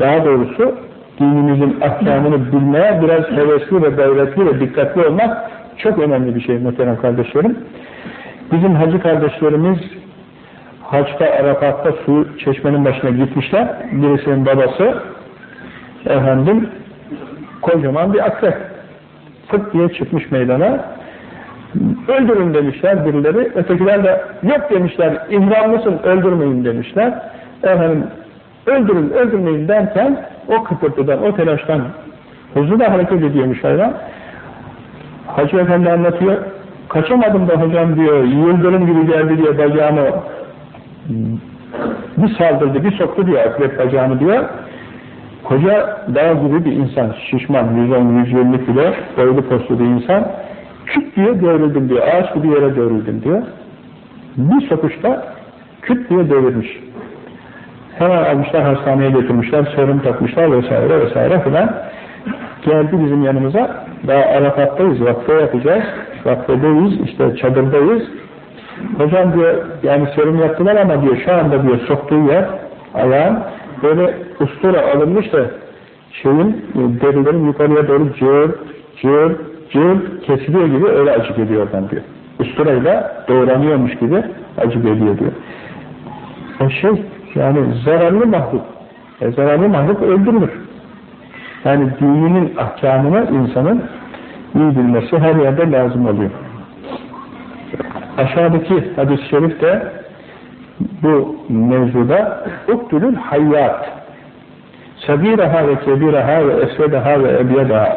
daha doğrusu dinimizin ahkamını bilmeye biraz hevesli ve gayretli ve dikkatli olmak çok önemli bir şey muhterem kardeşlerim. Bizim hacı kardeşlerimiz Haçta, Arafat'ta su çeşmenin başına gitmişler. Birisinin babası efendim kocaman bir akrep. Fıt diye çıkmış meydana. Öldürün demişler birileri. Ötekiler de yok demişler. İhramlısın öldürmeyin demişler. Efendim öldürün öldürmeyin derken o kıpırtıdan, o telaştan hızlı da hareket ediyormuş hayvan. Hacı Efendi anlatıyor. Kaçamadım da hocam diyor. Yıldırım gibi geldi diye bacağımı bir saldırdı, bir soktu diyor akrep bacağını diyor. Koca dağ gibi bir insan, şişman, 110-120 kilo, boylu postlu bir insan, küt diye devrildim diyor, ağaç gibi yere devrildim diyor. Bir sokuşta küt diye devirmiş. Hemen almışlar hastaneye götürmüşler, serum takmışlar vesaire vesaire filan. Geldi bizim yanımıza, daha Arafat'tayız, vakfe yapacağız, vakfedeyiz, işte çadırdayız. Hocam diyor, yani serum yaptılar ama diyor, şu anda diyor, soktuğu yer, ayağın, böyle ustura alınmış da şeyin, derilerin yukarıya doğru cır, cır, cır kesiliyor gibi öyle acı geliyor oradan diyor. Usturayla doğranıyormuş gibi acı geliyor diyor. O şey, yani zararlı mahluk. E, zararlı mahluk öldürülür. Yani dininin ahkamını insanın iyi bilmesi her yerde lazım oluyor. Aşağıdaki hadis-i şerif de bu mevzuda uktulül hayyat sabiraha ve kebiraha ve esvedaha ve ebyedaha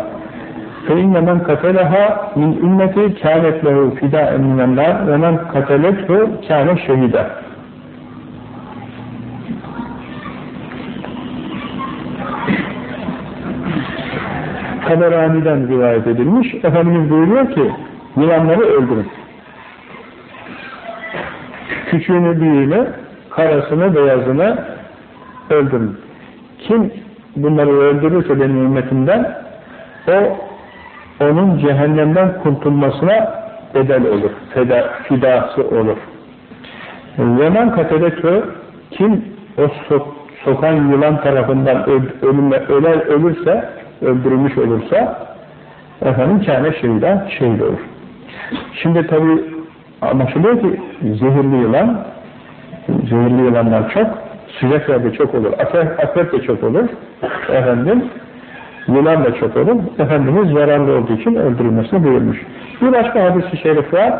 fe inne men kateleha min ümmeti kânet lehu fidâen minenler ve men katelethu kâne şehide Taberani'den rivayet edilmiş. Efendimiz buyuruyor ki yılanları öldürün. Küçüğünü büyüğünü, karasını beyazını öldürün. Kim bunları öldürürse benim ümmetimden o onun cehennemden kurtulmasına bedel olur. Feda, fidası olur. Zeman kateletü kim o sok, sokan yılan tarafından ölüme, öler, ölürse öldürülmüş olursa efendim kâne şeyden şehit olur. Şimdi tabi anlaşılıyor ki zehirli yılan zehirli yılanlar çok sıcak yerde çok olur. Akrep, de çok olur. Efendim yılan da çok olur. Efendimiz zararlı olduğu için öldürülmesini buyurmuş. Bir başka hadis-i şerif var.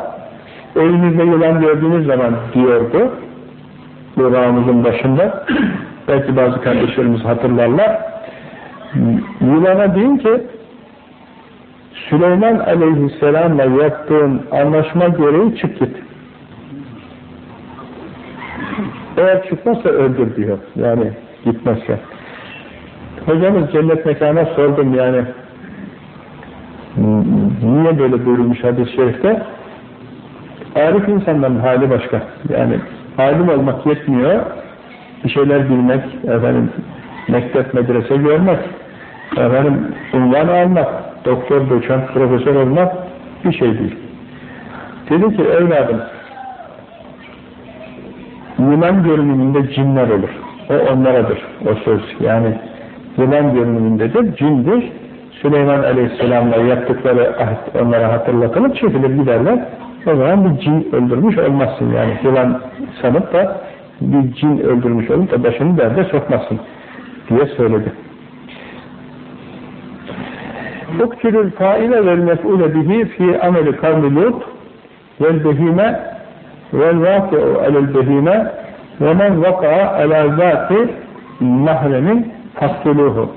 Elinizde yılan gördüğünüz zaman diyordu. Buramızın başında. Belki bazı kardeşlerimiz hatırlarlar. Yılana deyin ki Süleyman Aleyhisselam'la yaptığın anlaşma gereği çık git. Eğer çıkmazsa öldür diyor. Yani gitmezse. Hocamız cennet mekana sordum yani niye böyle buyurulmuş hadis-i şerifte? Arif insanların hali başka. Yani alim olmak yetmiyor. Bir şeyler bilmek, efendim, mektep, medrese görmek, efendim, unvan almak, doktor, doçent, profesör olmak bir şey değil. Dedi ki evladım, yılan görünümünde cinler olur. O onlaradır, o söz. Yani yılan görünümündedir, cindir. Süleyman Aleyhisselam'la yaptıkları ahit onlara hatırlatılıp çekilir giderler. O zaman bir cin öldürmüş olmazsın yani. Yılan sanıp da bir cin öldürmüş olup da başını derde sokmazsın diye söyledi. Uktülül faile vel mef'ule bihi fi ameli kavmi lut vel behime vel vaki'u alel behime ve men vaka'a ala zati mahremin faktuluhu.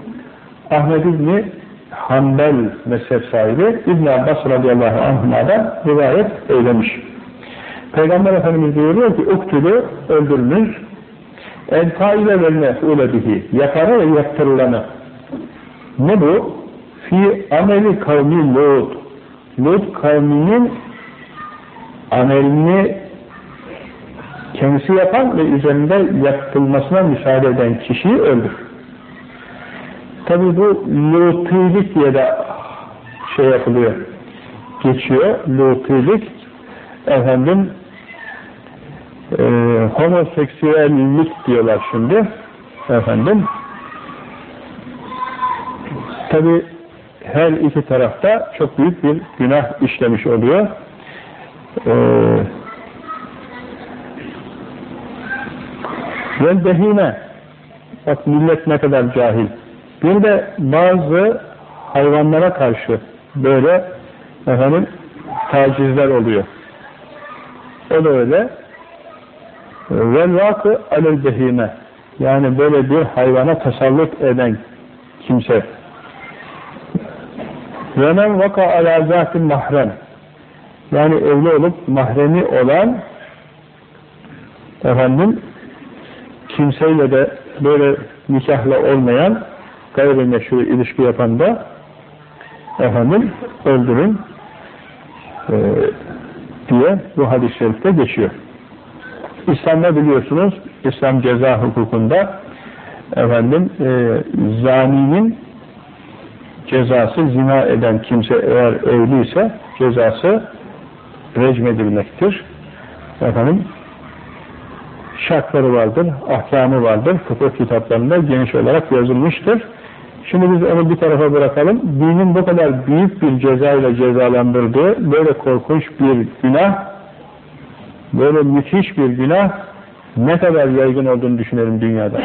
Ahmed İbni Hanbel mezhep sahibi İbn Abbas radıyallahu anhuma'dan rivayet eylemiş. Peygamber Efendimiz buyuruyor ki uktülü öldürünüz el faile vel mef'ule bihi ve yaptırılanı. Ne bu? Fi ameli kavmi Lut. Lut kavminin amelini kendisi yapan ve üzerinde yapılmasına müsaade eden kişiyi öldür. Tabi bu lutilik diye de şey yapılıyor, geçiyor, lutilik efendim e, homoseksüellik diyorlar şimdi. Efendim. Tabi her iki tarafta çok büyük bir günah işlemiş oluyor. Ee, ve behime. Bak millet ne kadar cahil. Bir de bazı hayvanlara karşı böyle efendim tacizler oluyor. O da öyle vel vakı alel behime yani böyle bir hayvana tasallut eden kimse. Ve men vaka ala zatin mahrem. Yani evli olup mahremi olan efendim kimseyle de böyle nikahla olmayan gayrimeşru ilişki yapan da efendim öldürün e, diye bu hadis-i şerifte geçiyor. İslam'da biliyorsunuz İslam ceza hukukunda efendim e, zaninin cezası zina eden kimse eğer evliyse cezası recmedilmektir. Efendim şartları vardır, ahkamı vardır. Fıkıh kitaplarında geniş olarak yazılmıştır. Şimdi biz onu bir tarafa bırakalım. Dinin bu kadar büyük bir cezayla cezalandırdığı böyle korkunç bir günah, böyle müthiş bir günah ne kadar yaygın olduğunu düşünelim dünyada.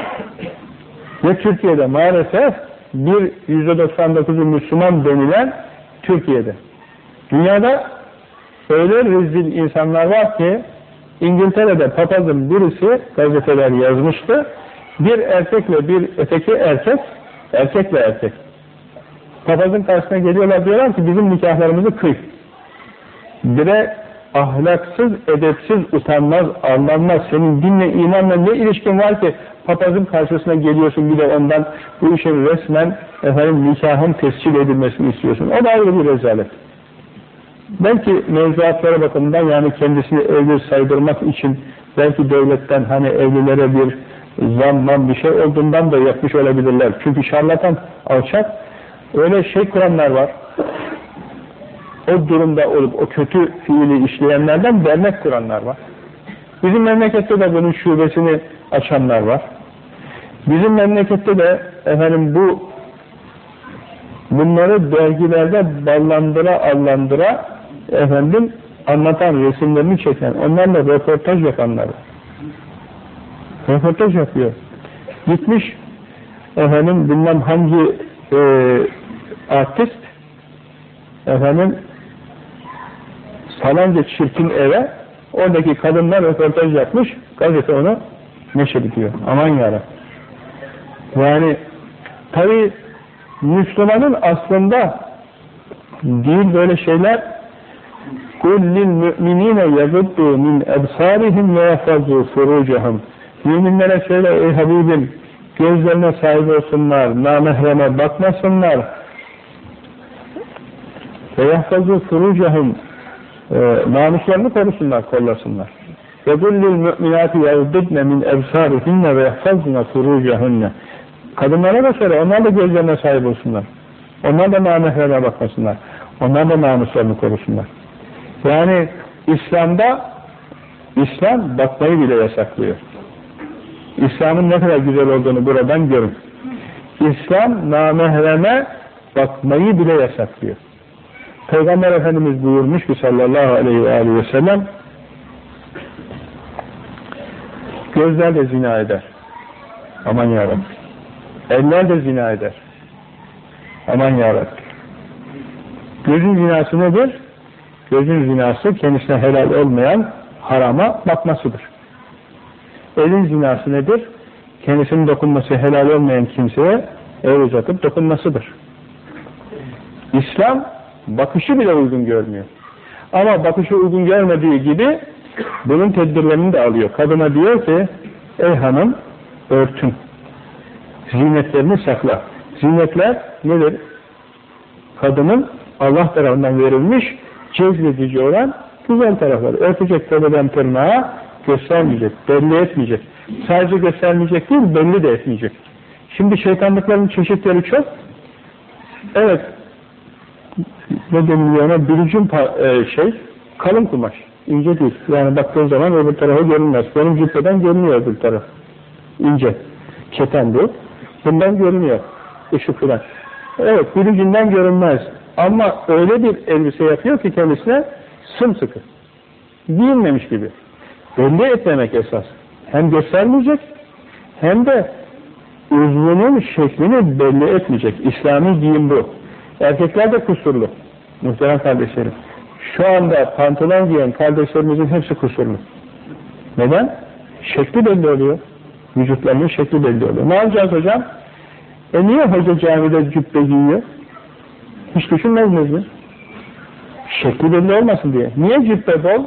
Ve Türkiye'de maalesef bir %99'u Müslüman denilen Türkiye'de. Dünyada öyle rezil insanlar var ki İngiltere'de papazın birisi gazeteler yazmıştı. Bir erkekle bir öteki erkek, erkekle erkek. Papazın karşısına geliyorlar diyorlar ki bizim nikahlarımızı kıy. Bire ahlaksız, edepsiz, utanmaz, anlanmaz, senin dinle, imanla ne ilişkin var ki papazın karşısına geliyorsun bir de ondan bu işin resmen efendim nikahın tescil edilmesini istiyorsun. O da ayrı bir rezalet. Belki mevzuatlara bakımından yani kendisini evli saydırmak için belki devletten hani evlilere bir zamman bir şey olduğundan da yapmış olabilirler. Çünkü şarlatan, alçak öyle şey kuranlar var. O durumda olup o kötü fiili işleyenlerden dernek kuranlar var. Bizim memlekette de bunun şubesini açanlar var. Bizim memlekette de efendim bu bunları dergilerde ballandıra allandıra efendim anlatan, resimlerini çeken, onlarla röportaj yapanlar. Röportaj yapıyor. Gitmiş efendim bilmem hangi e, artist efendim falanca çirkin eve oradaki kadınlar röportaj yapmış gazete onu neşrediyor. Aman yarabbim. Yani tabi Müslümanın aslında değil böyle şeyler قُلْ لِلْمُؤْمِنِينَ يَغُدُّوا مِنْ اَبْصَارِهِمْ وَيَفَضُّوا فُرُوجَهُمْ Müminlere söyle ey Habibim gözlerine sahip olsunlar, namahreme bakmasınlar ve yahfazu furucahum namuslarını korusunlar, kollasınlar. Müminati yevdidne min ebsarihinne ve yahfazna furucahunne Kadınlara da söyle, onlar da gözlerine sahip olsunlar. Onlar da namehreme bakmasınlar. Onlar da namuslarını korusunlar. Yani İslam'da İslam bakmayı bile yasaklıyor. İslam'ın ne kadar güzel olduğunu buradan görün. İslam namehreme bakmayı bile yasaklıyor. Peygamber Efendimiz buyurmuş ki sallallahu aleyhi ve aleyhi ve sellem gözler de zina eder. Aman yarabbim. Eller de zina eder. Aman yarabbim. Gözün zinası nedir? Gözün zinası kendisine helal olmayan harama bakmasıdır. Elin zinası nedir? Kendisinin dokunması helal olmayan kimseye el uzatıp dokunmasıdır. İslam bakışı bile uygun görmüyor. Ama bakışı uygun görmediği gibi bunun tedbirlerini de alıyor. Kadına diyor ki ey hanım örtün. Zinetlerini sakla. Zinetler nedir? Kadının Allah tarafından verilmiş cezbedici olan güzel tarafları. Örtecek tepeden tırnağa göstermeyecek, belli etmeyecek. Sadece göstermeyecek değil, belli de etmeyecek. Şimdi şeytanlıkların çeşitleri çok. Evet, ne deniliyor ona? Bürücün e, şey, kalın kumaş. İnce değil. Yani baktığın zaman öbür tarafı görünmez. Benim cübbeden görünüyor öbür taraf. İnce. Keten değil. Bundan görünüyor. Işık filan. Evet, bilicinden görünmez. Ama öyle bir elbise yapıyor ki kendisine sımsıkı. Giyinmemiş gibi. Belli etmemek esas. Hem göstermeyecek hem de uzvunun şeklini belli etmeyecek. İslami giyim bu. Erkekler de kusurlu. Muhterem kardeşlerim. Şu anda pantolon giyen kardeşlerimizin hepsi kusurlu. Neden? Şekli belli oluyor. Vücutlarının şekli belli oluyor. Ne yapacağız hocam? E niye hoca camide cübbe giyiyor? Hiç düşünmez mi? Şekli belli olmasın diye. Niye cübbe bol?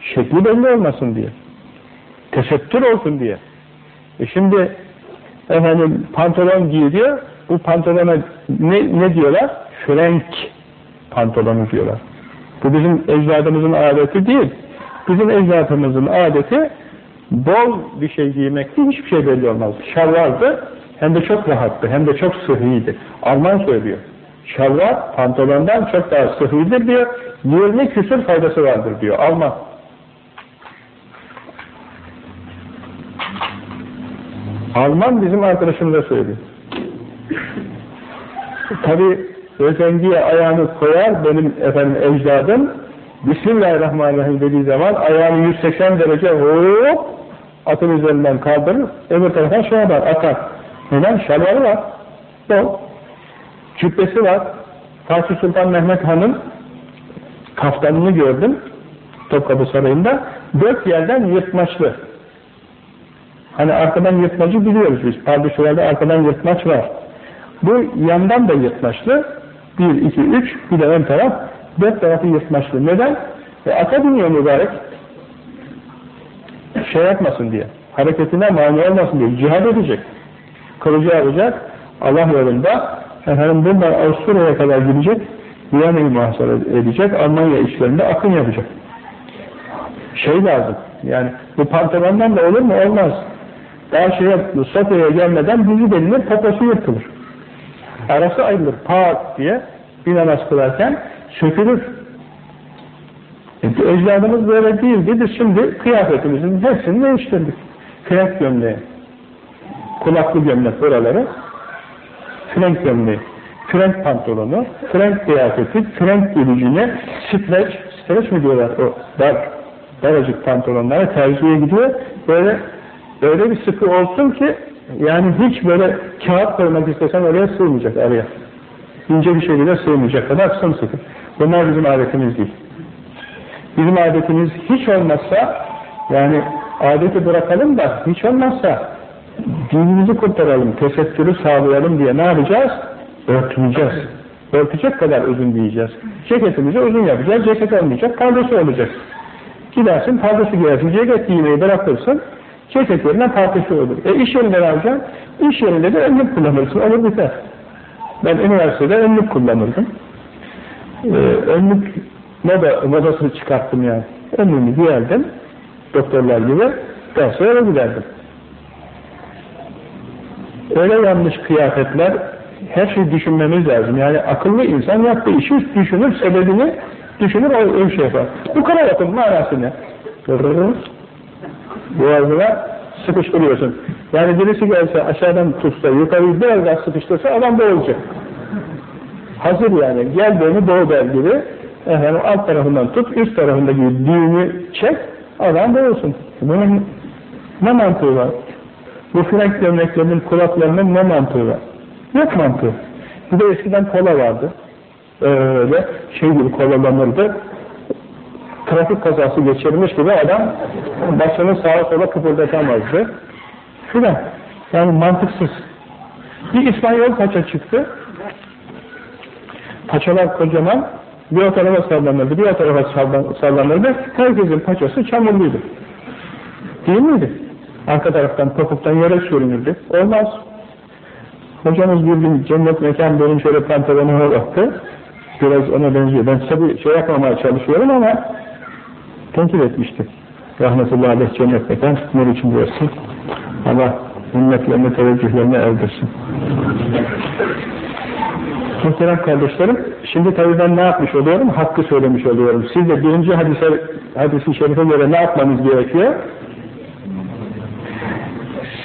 Şekli belli olmasın diye. Tesettür olsun diye. E şimdi efendim pantolon giyiyor. Bu pantolona ne, ne diyorlar? Frenk pantolonu diyorlar. Bu bizim ecdadımızın adeti değil. Bizim ecdadımızın adeti bol bir şey giymekti, hiçbir şey belli olmaz. Şalvardı, hem de çok rahattı, hem de çok sıhhiydi. Alman söylüyor. Şalvar pantolondan çok daha sıhhidir diyor, 20 küsur faydası vardır diyor Alman. Alman bizim arkadaşım da söylüyor. Tabi özengiye ayağını koyar benim efendim ecdadım Bismillahirrahmanirrahim dediği zaman ayağını 180 derece hop atın üzerinden kaldırır öbür taraftan şuna yapar atar. Neden? Şalvarı var. O. Cübbesi var. Fatih Sultan Mehmet Han'ın kaftanını gördüm Topkapı Sarayı'nda. Dört yerden yırtmaçlı. Hani arkadan yırtmacı biliyoruz biz. Padişahlarda arkadan yırtmaç var. Bu yandan da yırtmaçlı. Bir, iki, üç, bir de ön taraf. Dört tarafı yırtmaçlı. Neden? E, ata biniyor mübarek. Şey yapmasın diye. Hareketine mani olmasın diye. Cihad edecek. Kılıcı alacak. Allah yolunda efendim buradan Avusturya'ya kadar gidecek. Viyana'yı muhasara edecek. Almanya işlerinde akın yapacak. Şey lazım. Yani bu pantolondan da olur mu? Olmaz. Daha şeye, Sofya'ya gelmeden dizi delinir, poposu yırtılır. Arası ayrılır, pat diye bir namaz kılarken sökülür. E, ecdadımız böyle değildi. Biz şimdi kıyafetimizin hepsini değiştirdik. Frenk gömleği, kulaklı gömlek buraları, frenk gömleği, frenk pantolonu, frenk kıyafeti, frenk gülücüne, streç, streç mi diyorlar o dar, daracık pantolonlara terziye gidiyor. Böyle öyle bir sıkı olsun ki yani hiç böyle kağıt koymak istesen oraya sığmayacak araya. İnce bir şey bile sığmayacak kadar sımsıkı. Bunlar bizim adetimiz değil. Bizim adetimiz hiç olmazsa yani adeti bırakalım da hiç olmazsa dinimizi kurtaralım, tesettürü sağlayalım diye ne yapacağız? Örtüneceğiz. Örtecek kadar uzun diyeceğiz. Ceketimizi uzun yapacağız, ceket olmayacak, pardesi olacak. Gidersin, pardesi giyersin, ceket giymeyi bırakırsın, pardesi olur. E iş yerinde ne yapacaksın? İş yerinde de önlük kullanırsın, olur biter. Ben üniversitede önlük kullanırdım. Ee, önlük moda, modasını çıkarttım yani. Önlüğümü giyerdim, doktorlar gibi, derse öyle giderdim. Öyle yanlış kıyafetler, her şeyi düşünmemiz lazım. Yani akıllı insan yaptığı işi düşünür, sebebini düşünür, o öyle şey yapar. Bu kadar yapın, manası ne? Boğazına sıkıştırıyorsun. Yani birisi gelse aşağıdan tutsa, yukarıyı biraz daha sıkıştırsa adam boğulacak. Hazır yani, gel beni boğ der gibi, efendim, alt tarafından tut, üst tarafındaki düğümü çek, adam boğulsun. Bunun ne mantığı var? Bu frenk gömleklerinin kulaklarının ne mantığı var? Yok mantığı. Bir de eskiden kola vardı. Öyle şey gibi kolalanırdı. Trafik kazası geçirmiş gibi adam başını sağa sola kıpırdatamazdı. Filan. Yani mantıksız. Bir İspanyol paça çıktı. Paçalar kocaman. Bir o tarafa sallanırdı, bir o tarafa sallanırdı. Herkesin paçası çamurluydu. Değil miydi? Arka taraftan, topuktan yere sürünürdü. Olmaz. Hocamız bir gün cennet mekan benim şöyle pantolonuma baktı. Biraz ona benziyor. Ben tabi şey yapmamaya çalışıyorum ama tenkit etmişti. Rahmetullahi aleyh cennet mekan nur için versin. Allah ümmetlerine, teveccühlerine erdirsin. Muhterem kardeşlerim, şimdi tabii ben ne yapmış oluyorum? Hakkı söylemiş oluyorum. Siz de birinci hadise, hadisi şerife göre ne yapmanız gerekiyor?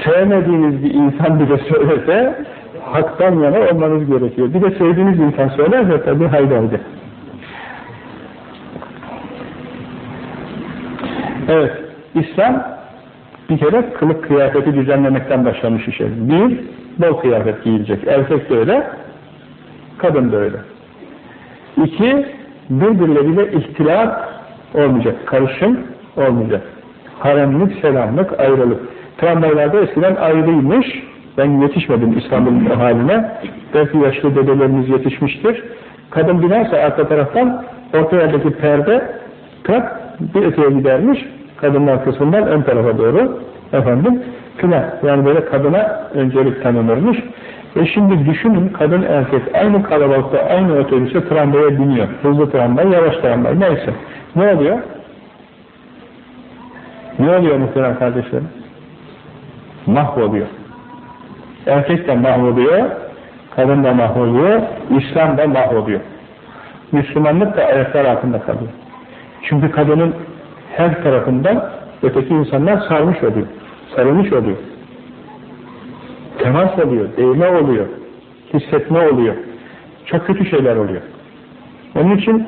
Sevmediğiniz bir insan bile söylese, haktan yana olmanız gerekiyor. Bir de sevdiğiniz insan söylerse tabii haydi haydi. Evet, İslam bir kere kılık kıyafeti düzenlemekten başlamış işe. Bir, bol kıyafet giyilecek. Erkek de öyle, kadın da öyle. İki, birbirleriyle ihtilaf olmayacak, karışım olmayacak. Haremlik, selamlık, ayrılık. Tramvaylarda eskiden ayrıymış, ben yetişmedim İstanbul'un haline, belki yaşlı dedelerimiz yetişmiştir. Kadın binerse arka taraftan orta yerdeki perde tak bir öteye gidermiş, kadınlar kısmından ön tarafa doğru efendim final. Yani böyle kadına öncelik tanınırmış. E şimdi düşünün kadın erkek aynı kalabalıkta aynı otobüse tramvaya biniyor. Hızlı tramvay, yavaş tramvay neyse. Ne oluyor? Ne oluyor muhtemelen kardeşlerim? Mahvoluyor. Erkek de mahvoluyor, kadın da mahvoluyor, İslam da mahvoluyor. Müslümanlık da ayaklar altında kalıyor. Çünkü kadının her tarafından öteki insanlar sarmış oluyor, sarılmış oluyor. Temas oluyor, değme oluyor, hissetme oluyor. Çok kötü şeyler oluyor. Onun için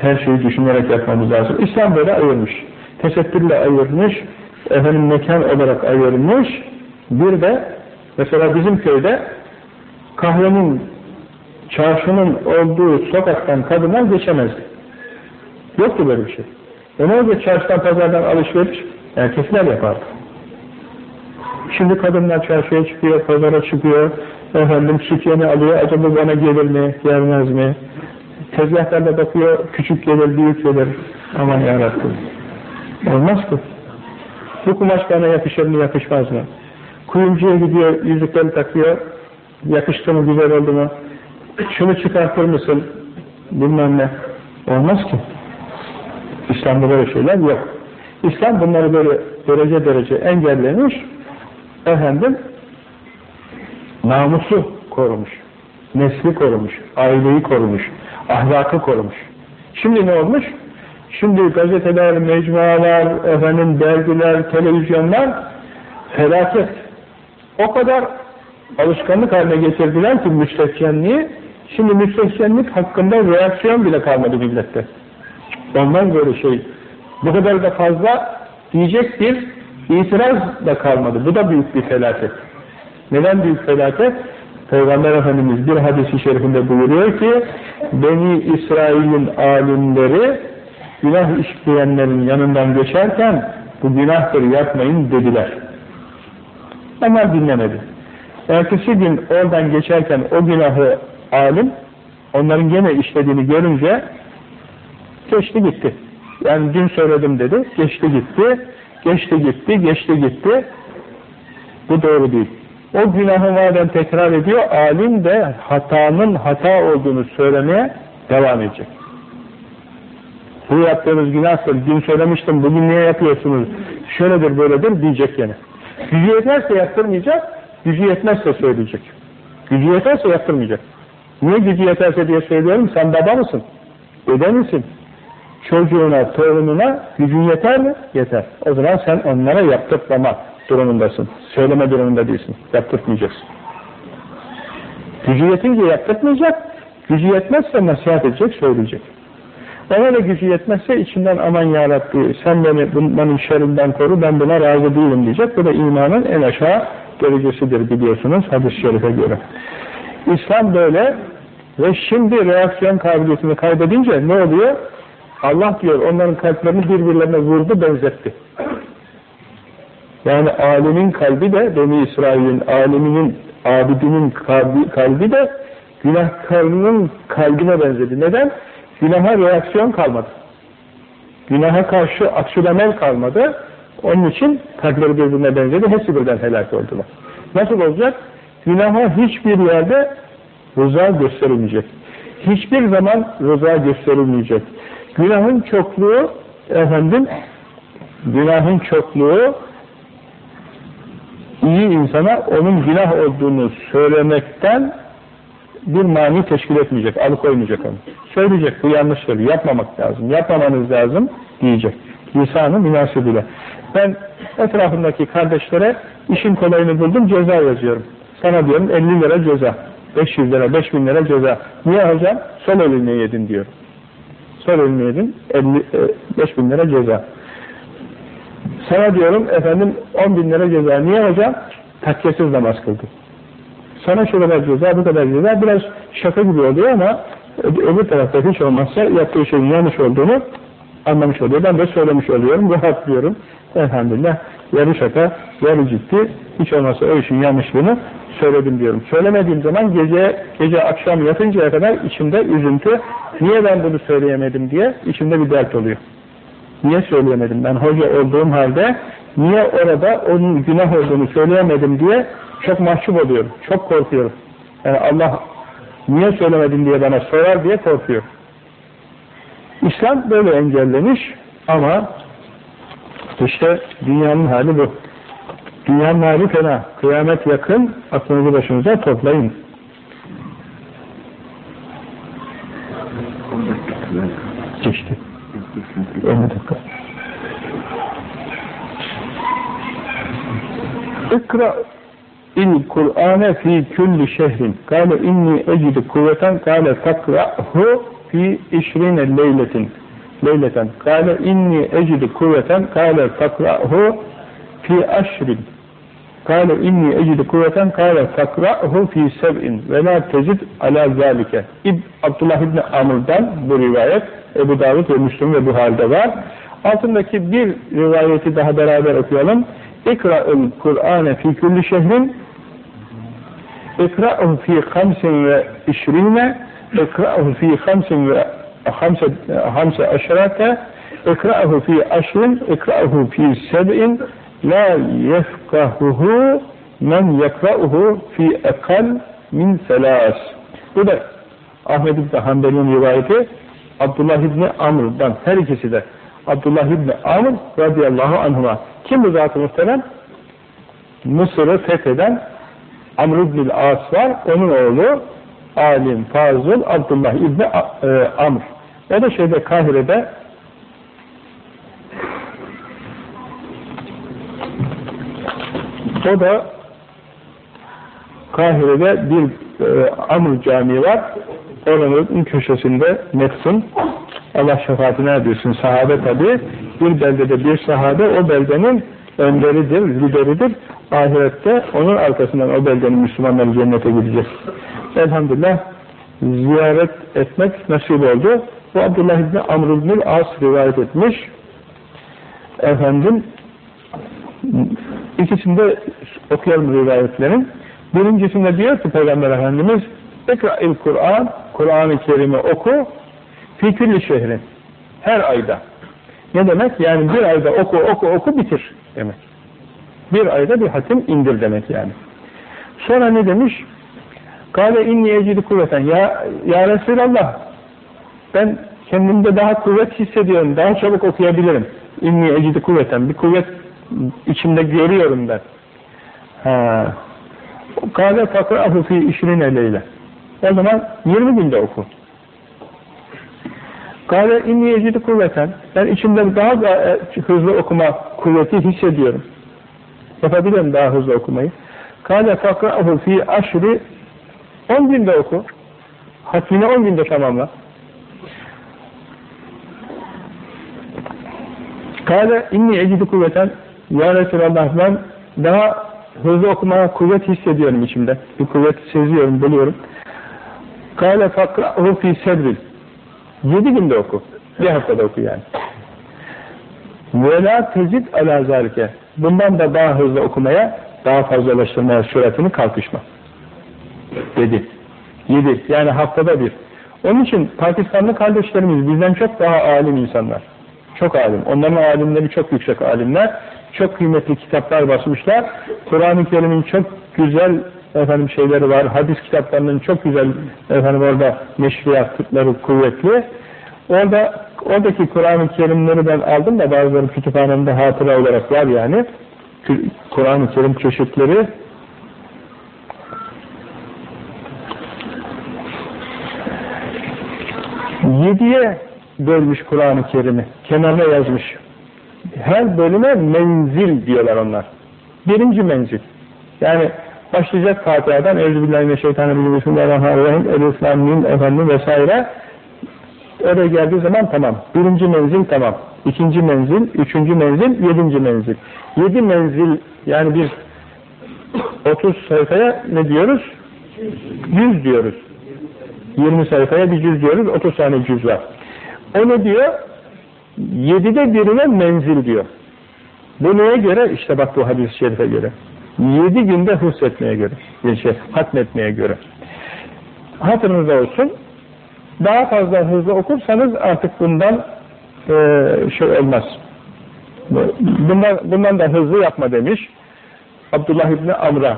her şeyi düşünerek yapmamız lazım. İslam böyle ayırmış. Tesettürle ayırmış, efendim mekan olarak ayırmış. Bir de mesela bizim köyde kahvenin, çarşının olduğu sokaktan kadınlar geçemezdi. Yoktu böyle bir şey. E ne olacak çarşıdan pazardan alışveriş? Erkekler yapardı. Şimdi kadınlar çarşıya çıkıyor, pazara çıkıyor, efendim sütyeni alıyor, acaba bana gelir mi, gelmez mi? Tezgahlarda bakıyor, küçük gelir, büyük gelir. Aman yarabbim. Olmaz ki. Bu kumaş bana yakışır mı, yakışmaz mı? Kuyumcuya gidiyor, yüzükleri takıyor, yakıştı mı, güzel oldu mu? Şunu çıkartır mısın? Bilmem ne. Olmaz ki. İslam'da böyle şeyler yok. İslam bunları böyle derece derece engellemiş, efendim, namusu korumuş, nesli korumuş, aileyi korumuş, ahlakı korumuş. Şimdi ne olmuş? Şimdi gazeteler, mecmualar, efendim, dergiler, televizyonlar felaket. O kadar alışkanlık haline getirdiler ki müstehcenliği, şimdi müstehcenlik hakkında reaksiyon bile kalmadı millette. Ondan böyle şey, bu kadar da fazla diyecek bir itiraz da kalmadı. Bu da büyük bir felaket. Neden büyük felaket? Peygamber Efendimiz bir hadisi şerifinde buyuruyor ki Beni İsrail'in alimleri günah işleyenlerin yanından geçerken bu günahtır yapmayın dediler. Ama dinlemedi. Ertesi gün oradan geçerken o günahı alim onların gene işlediğini görünce geçti gitti. Yani dün söyledim dedi, geçti gitti, geçti gitti, geçti gitti. Bu doğru değil. O günahı madem tekrar ediyor, alim de hatanın hata olduğunu söylemeye devam edecek. Bu yaptığınız günahtır, dün söylemiştim, bugün niye yapıyorsunuz, şöyledir böyledir diyecek yine. Gücü yeterse yaptırmayacak, gücü yetmezse söyleyecek. Gücü yeterse yaptırmayacak. Niye gücü yeterse diye söylüyorum, sen baba mısın? Dede misin? Çocuğuna, torununa gücün yeter mi? Yeter. O zaman sen onlara yaptırtmama durumundasın. Söyleme durumunda değilsin. Yaptırtmayacaksın. Gücü yetince yaptırtmayacak, gücü yetmezse nasihat edecek, söyleyecek. Ona da gücü yetmezse içinden aman yarabbi sen beni bunların şerrinden koru ben buna razı değilim diyecek. Bu da imanın en aşağı derecesidir biliyorsunuz hadis-i şerife göre. İslam böyle ve şimdi reaksiyon kabiliyetini kaybedince ne oluyor? Allah diyor onların kalplerini birbirlerine vurdu, benzetti. Yani alimin kalbi de, Beni İsrail'in aliminin, abidinin kalbi, kalbi de günahkarının kalbine benzedi. Neden? Günaha reaksiyon kalmadı. Günaha karşı aksiyonel kalmadı. Onun için kalpleri birbirine benzedi. Hepsi birden helak oldular. Nasıl olacak? Günaha hiçbir yerde rıza gösterilmeyecek. Hiçbir zaman rıza gösterilmeyecek. Günahın çokluğu efendim günahın çokluğu iyi insana onun günah olduğunu söylemekten bir mani teşkil etmeyecek, alıkoymayacak onu. Söyleyecek, bu yanlış söylüyor, yapmamak lazım, yapmamanız lazım diyecek. Lisanı münasebüyle. Ben etrafındaki kardeşlere işin kolayını buldum, ceza yazıyorum. Sana diyorum 50 lira ceza, 500 lira, 5000 lira ceza. Niye hocam? Sol elinle yedin diyor. Elinle yedin, 50, 5000 lira ceza. Sana diyorum efendim 10 bin lira ceza. Niye hocam? Takkesiz namaz kıldık. Sana şu kadar ceza, bu kadar ceza. Biraz şaka gibi oluyor ama öbür tarafta hiç olmazsa yaptığı şeyin yanlış olduğunu anlamış oluyor. Ben de söylemiş oluyorum, rahatlıyorum. Elhamdülillah yarı şaka, yarı ciddi. Hiç olmazsa o işin yanlışlığını söyledim diyorum. Söylemediğim zaman gece gece akşam yatıncaya kadar içimde üzüntü. Niye ben bunu söyleyemedim diye içimde bir dert oluyor. Niye söyleyemedim? Ben hoca olduğum halde niye orada onun günah olduğunu söyleyemedim diye çok mahcup oluyorum. Çok korkuyorum. Yani Allah niye söylemedin diye bana sorar diye korkuyorum. İslam böyle engellemiş ama işte dünyanın hali bu. Dünyanın hali fena. Kıyamet yakın. Aklınızı başınıza toplayın. Geçti. 10 dakika. İkra il Kur'ane fi kulli şehrin. Kale inni ecidu kuvveten kale takra'hu fi işrine leyletin. Leyleten. Kale inni ecidu kuvveten kale takra'hu fi aşrin. Kale inni ecidu kuvveten kale takra'hu fi seb'in ve la tezid ala zalike. İb Abdullah İbni Amr'dan bu rivayet Ebu Davud ve Müslüm ve Buhar'da var. Altındaki bir rivayeti daha beraber okuyalım. İkra'ül Kur'ane fi kulli şehrin İkra'u fi hamsin ve işrine İkra'u fi hamsin ve hamse, hamse aşrate İkra'u fi aşrin İkra'u fi seb'in la yefkahuhu men yekra'uhu fi ekal min selas. Bu da Ahmed İbni Hanbel'in rivayeti. Abdullah İbni Amr'dan her ikisi de Abdullah İbni Amr radıyallahu anhuma. Kim bu zat-ı muhterem? Mısır'ı fetheden Amr İbni As var. Onun oğlu alim, fazıl Abdullah İbni e, Amr. O da şeyde Kahire'de o da Kahire'de bir e, Amr Camii var. Oranın köşesinde metfun Allah şefaatine erdirsin sahabe tabi bir beldede bir sahabe o beldenin önderidir, lideridir. Ahirette onun arkasından o beldenin Müslümanları cennete gidecek. Elhamdülillah ziyaret etmek nasip oldu. Bu Abdullah İbni Amr İbni As rivayet etmiş. Efendim ikisinde okuyalım rivayetlerin birincisinde diyor ki Peygamber Efendimiz Ekra'il Kur'an, Kur'an-ı Kerim'i oku, fikirli şehrin, her ayda. Ne demek? Yani bir ayda oku, oku, oku, bitir demek. Bir ayda bir hatim indir demek yani. Sonra ne demiş? Kale inni ecidi kuvveten. Ya, ya Resulallah, ben kendimde daha kuvvet hissediyorum, daha çabuk okuyabilirim. İnni ecidi kuvveten. Bir kuvvet içimde görüyorum ben. Ha. Kale fakra'hu fi işrine leyle. O zaman 20 günde oku. Kale inni yecidi kuvveten. Ben içimde daha da e, hızlı okuma kuvveti hissediyorum. Yapabilirim daha hızlı okumayı. Kale fakra'hu fi aşri 10 günde oku. Hatmini 10 günde tamamla. Kale inni ecidi kuvveten Ya Resulallah ben daha hızlı okumaya kuvvet hissediyorum içimde. Bir kuvvet seziyorum, biliyorum. Kale fakra'hu fi sedrin. Yedi günde oku. Bir haftada oku yani. Ve la tezid ala zalike. Bundan da daha hızlı okumaya, daha fazlalaştırmaya süratini kalkışma. Dedi. Yedi. Yani haftada bir. Onun için Pakistanlı kardeşlerimiz bizden çok daha alim insanlar. Çok alim. Onların alimleri çok yüksek alimler. Çok kıymetli kitaplar basmışlar. Kur'an-ı Kerim'in çok güzel efendim şeyleri var. Hadis kitaplarının çok güzel efendim orada neşriyatları kuvvetli. Orada oradaki Kur'an-ı Kerimleri ben aldım da bazıları kütüphanemde hatıra olarak var yani. Kur'an-ı Kerim çeşitleri Yediye bölmüş Kur'an-ı Kerim'i. Kenarına yazmış. Her bölüme menzil diyorlar onlar. Birinci menzil. Yani başlayacak Fatiha'dan Euzubillahimineşşeytanirracim Bismillahirrahmanirrahim El-İslam'ın efendim vesaire öyle geldiği zaman tamam. Birinci menzil tamam. İkinci menzil, üçüncü menzil, yedinci menzil. Yedi menzil yani bir 30 sayfaya ne diyoruz? 100 diyoruz. 20 sayfaya bir cüz diyoruz, 30 tane cüz var. O ne diyor? Yedide birine menzil diyor. Bu neye göre? İşte bak bu hadis-i şerife göre. Yedi günde hırs etmeye göre. Bir şey, hatmetmeye göre. Hatırınızda olsun. Daha fazla hızlı okursanız artık bundan e, şey olmaz. Bundan, bundan da hızlı yapma demiş. Abdullah İbni Amr'a.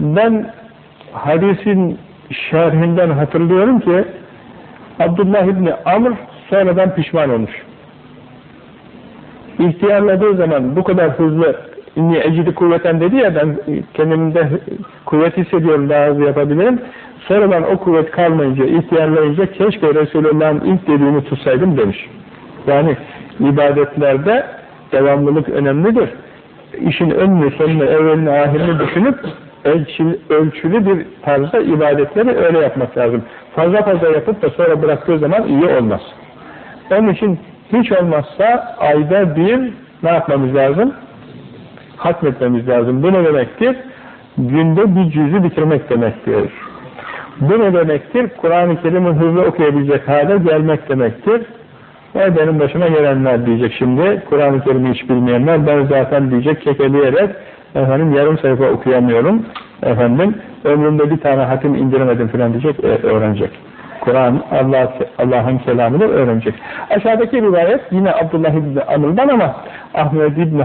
Ben hadisin şerhinden hatırlıyorum ki Abdullah İbni Amr sonradan pişman olmuş. İhtiyarladığı zaman bu kadar hızlı inni ecidi kuvveten dedi ya ben kendimde kuvvet hissediyorum daha hızlı yapabilirim. Sonradan o kuvvet kalmayınca, ihtiyarlayınca keşke Resulullah'ın ilk dediğini tutsaydım demiş. Yani ibadetlerde devamlılık önemlidir. İşin önünü, sonunu, evvelini, ahirini düşünüp ölçülü, ölçülü bir tarzda ibadetleri öyle yapmak lazım. Fazla fazla yapıp da sonra bıraktığı zaman iyi olmaz. Onun için hiç olmazsa ayda bir ne yapmamız lazım? Hatmetmemiz lazım. Bu ne demektir? Günde bir cüzü bitirmek demektir. Bu ne demektir? Kur'an-ı Kerim'i hızlı okuyabilecek hale gelmek demektir. Ve benim başıma gelenler diyecek şimdi. Kur'an-ı Kerim'i hiç bilmeyenler ben zaten diyecek kekeleyerek efendim yarım sayfa okuyamıyorum. Efendim ömrümde bir tane hatim indiremedim filan diyecek e, öğrenecek. Kur'an Allah Allah'ın kelamını öğrenecek. Aşağıdaki rivayet yine Abdullah İbni Amr'dan ama Ahmed İbni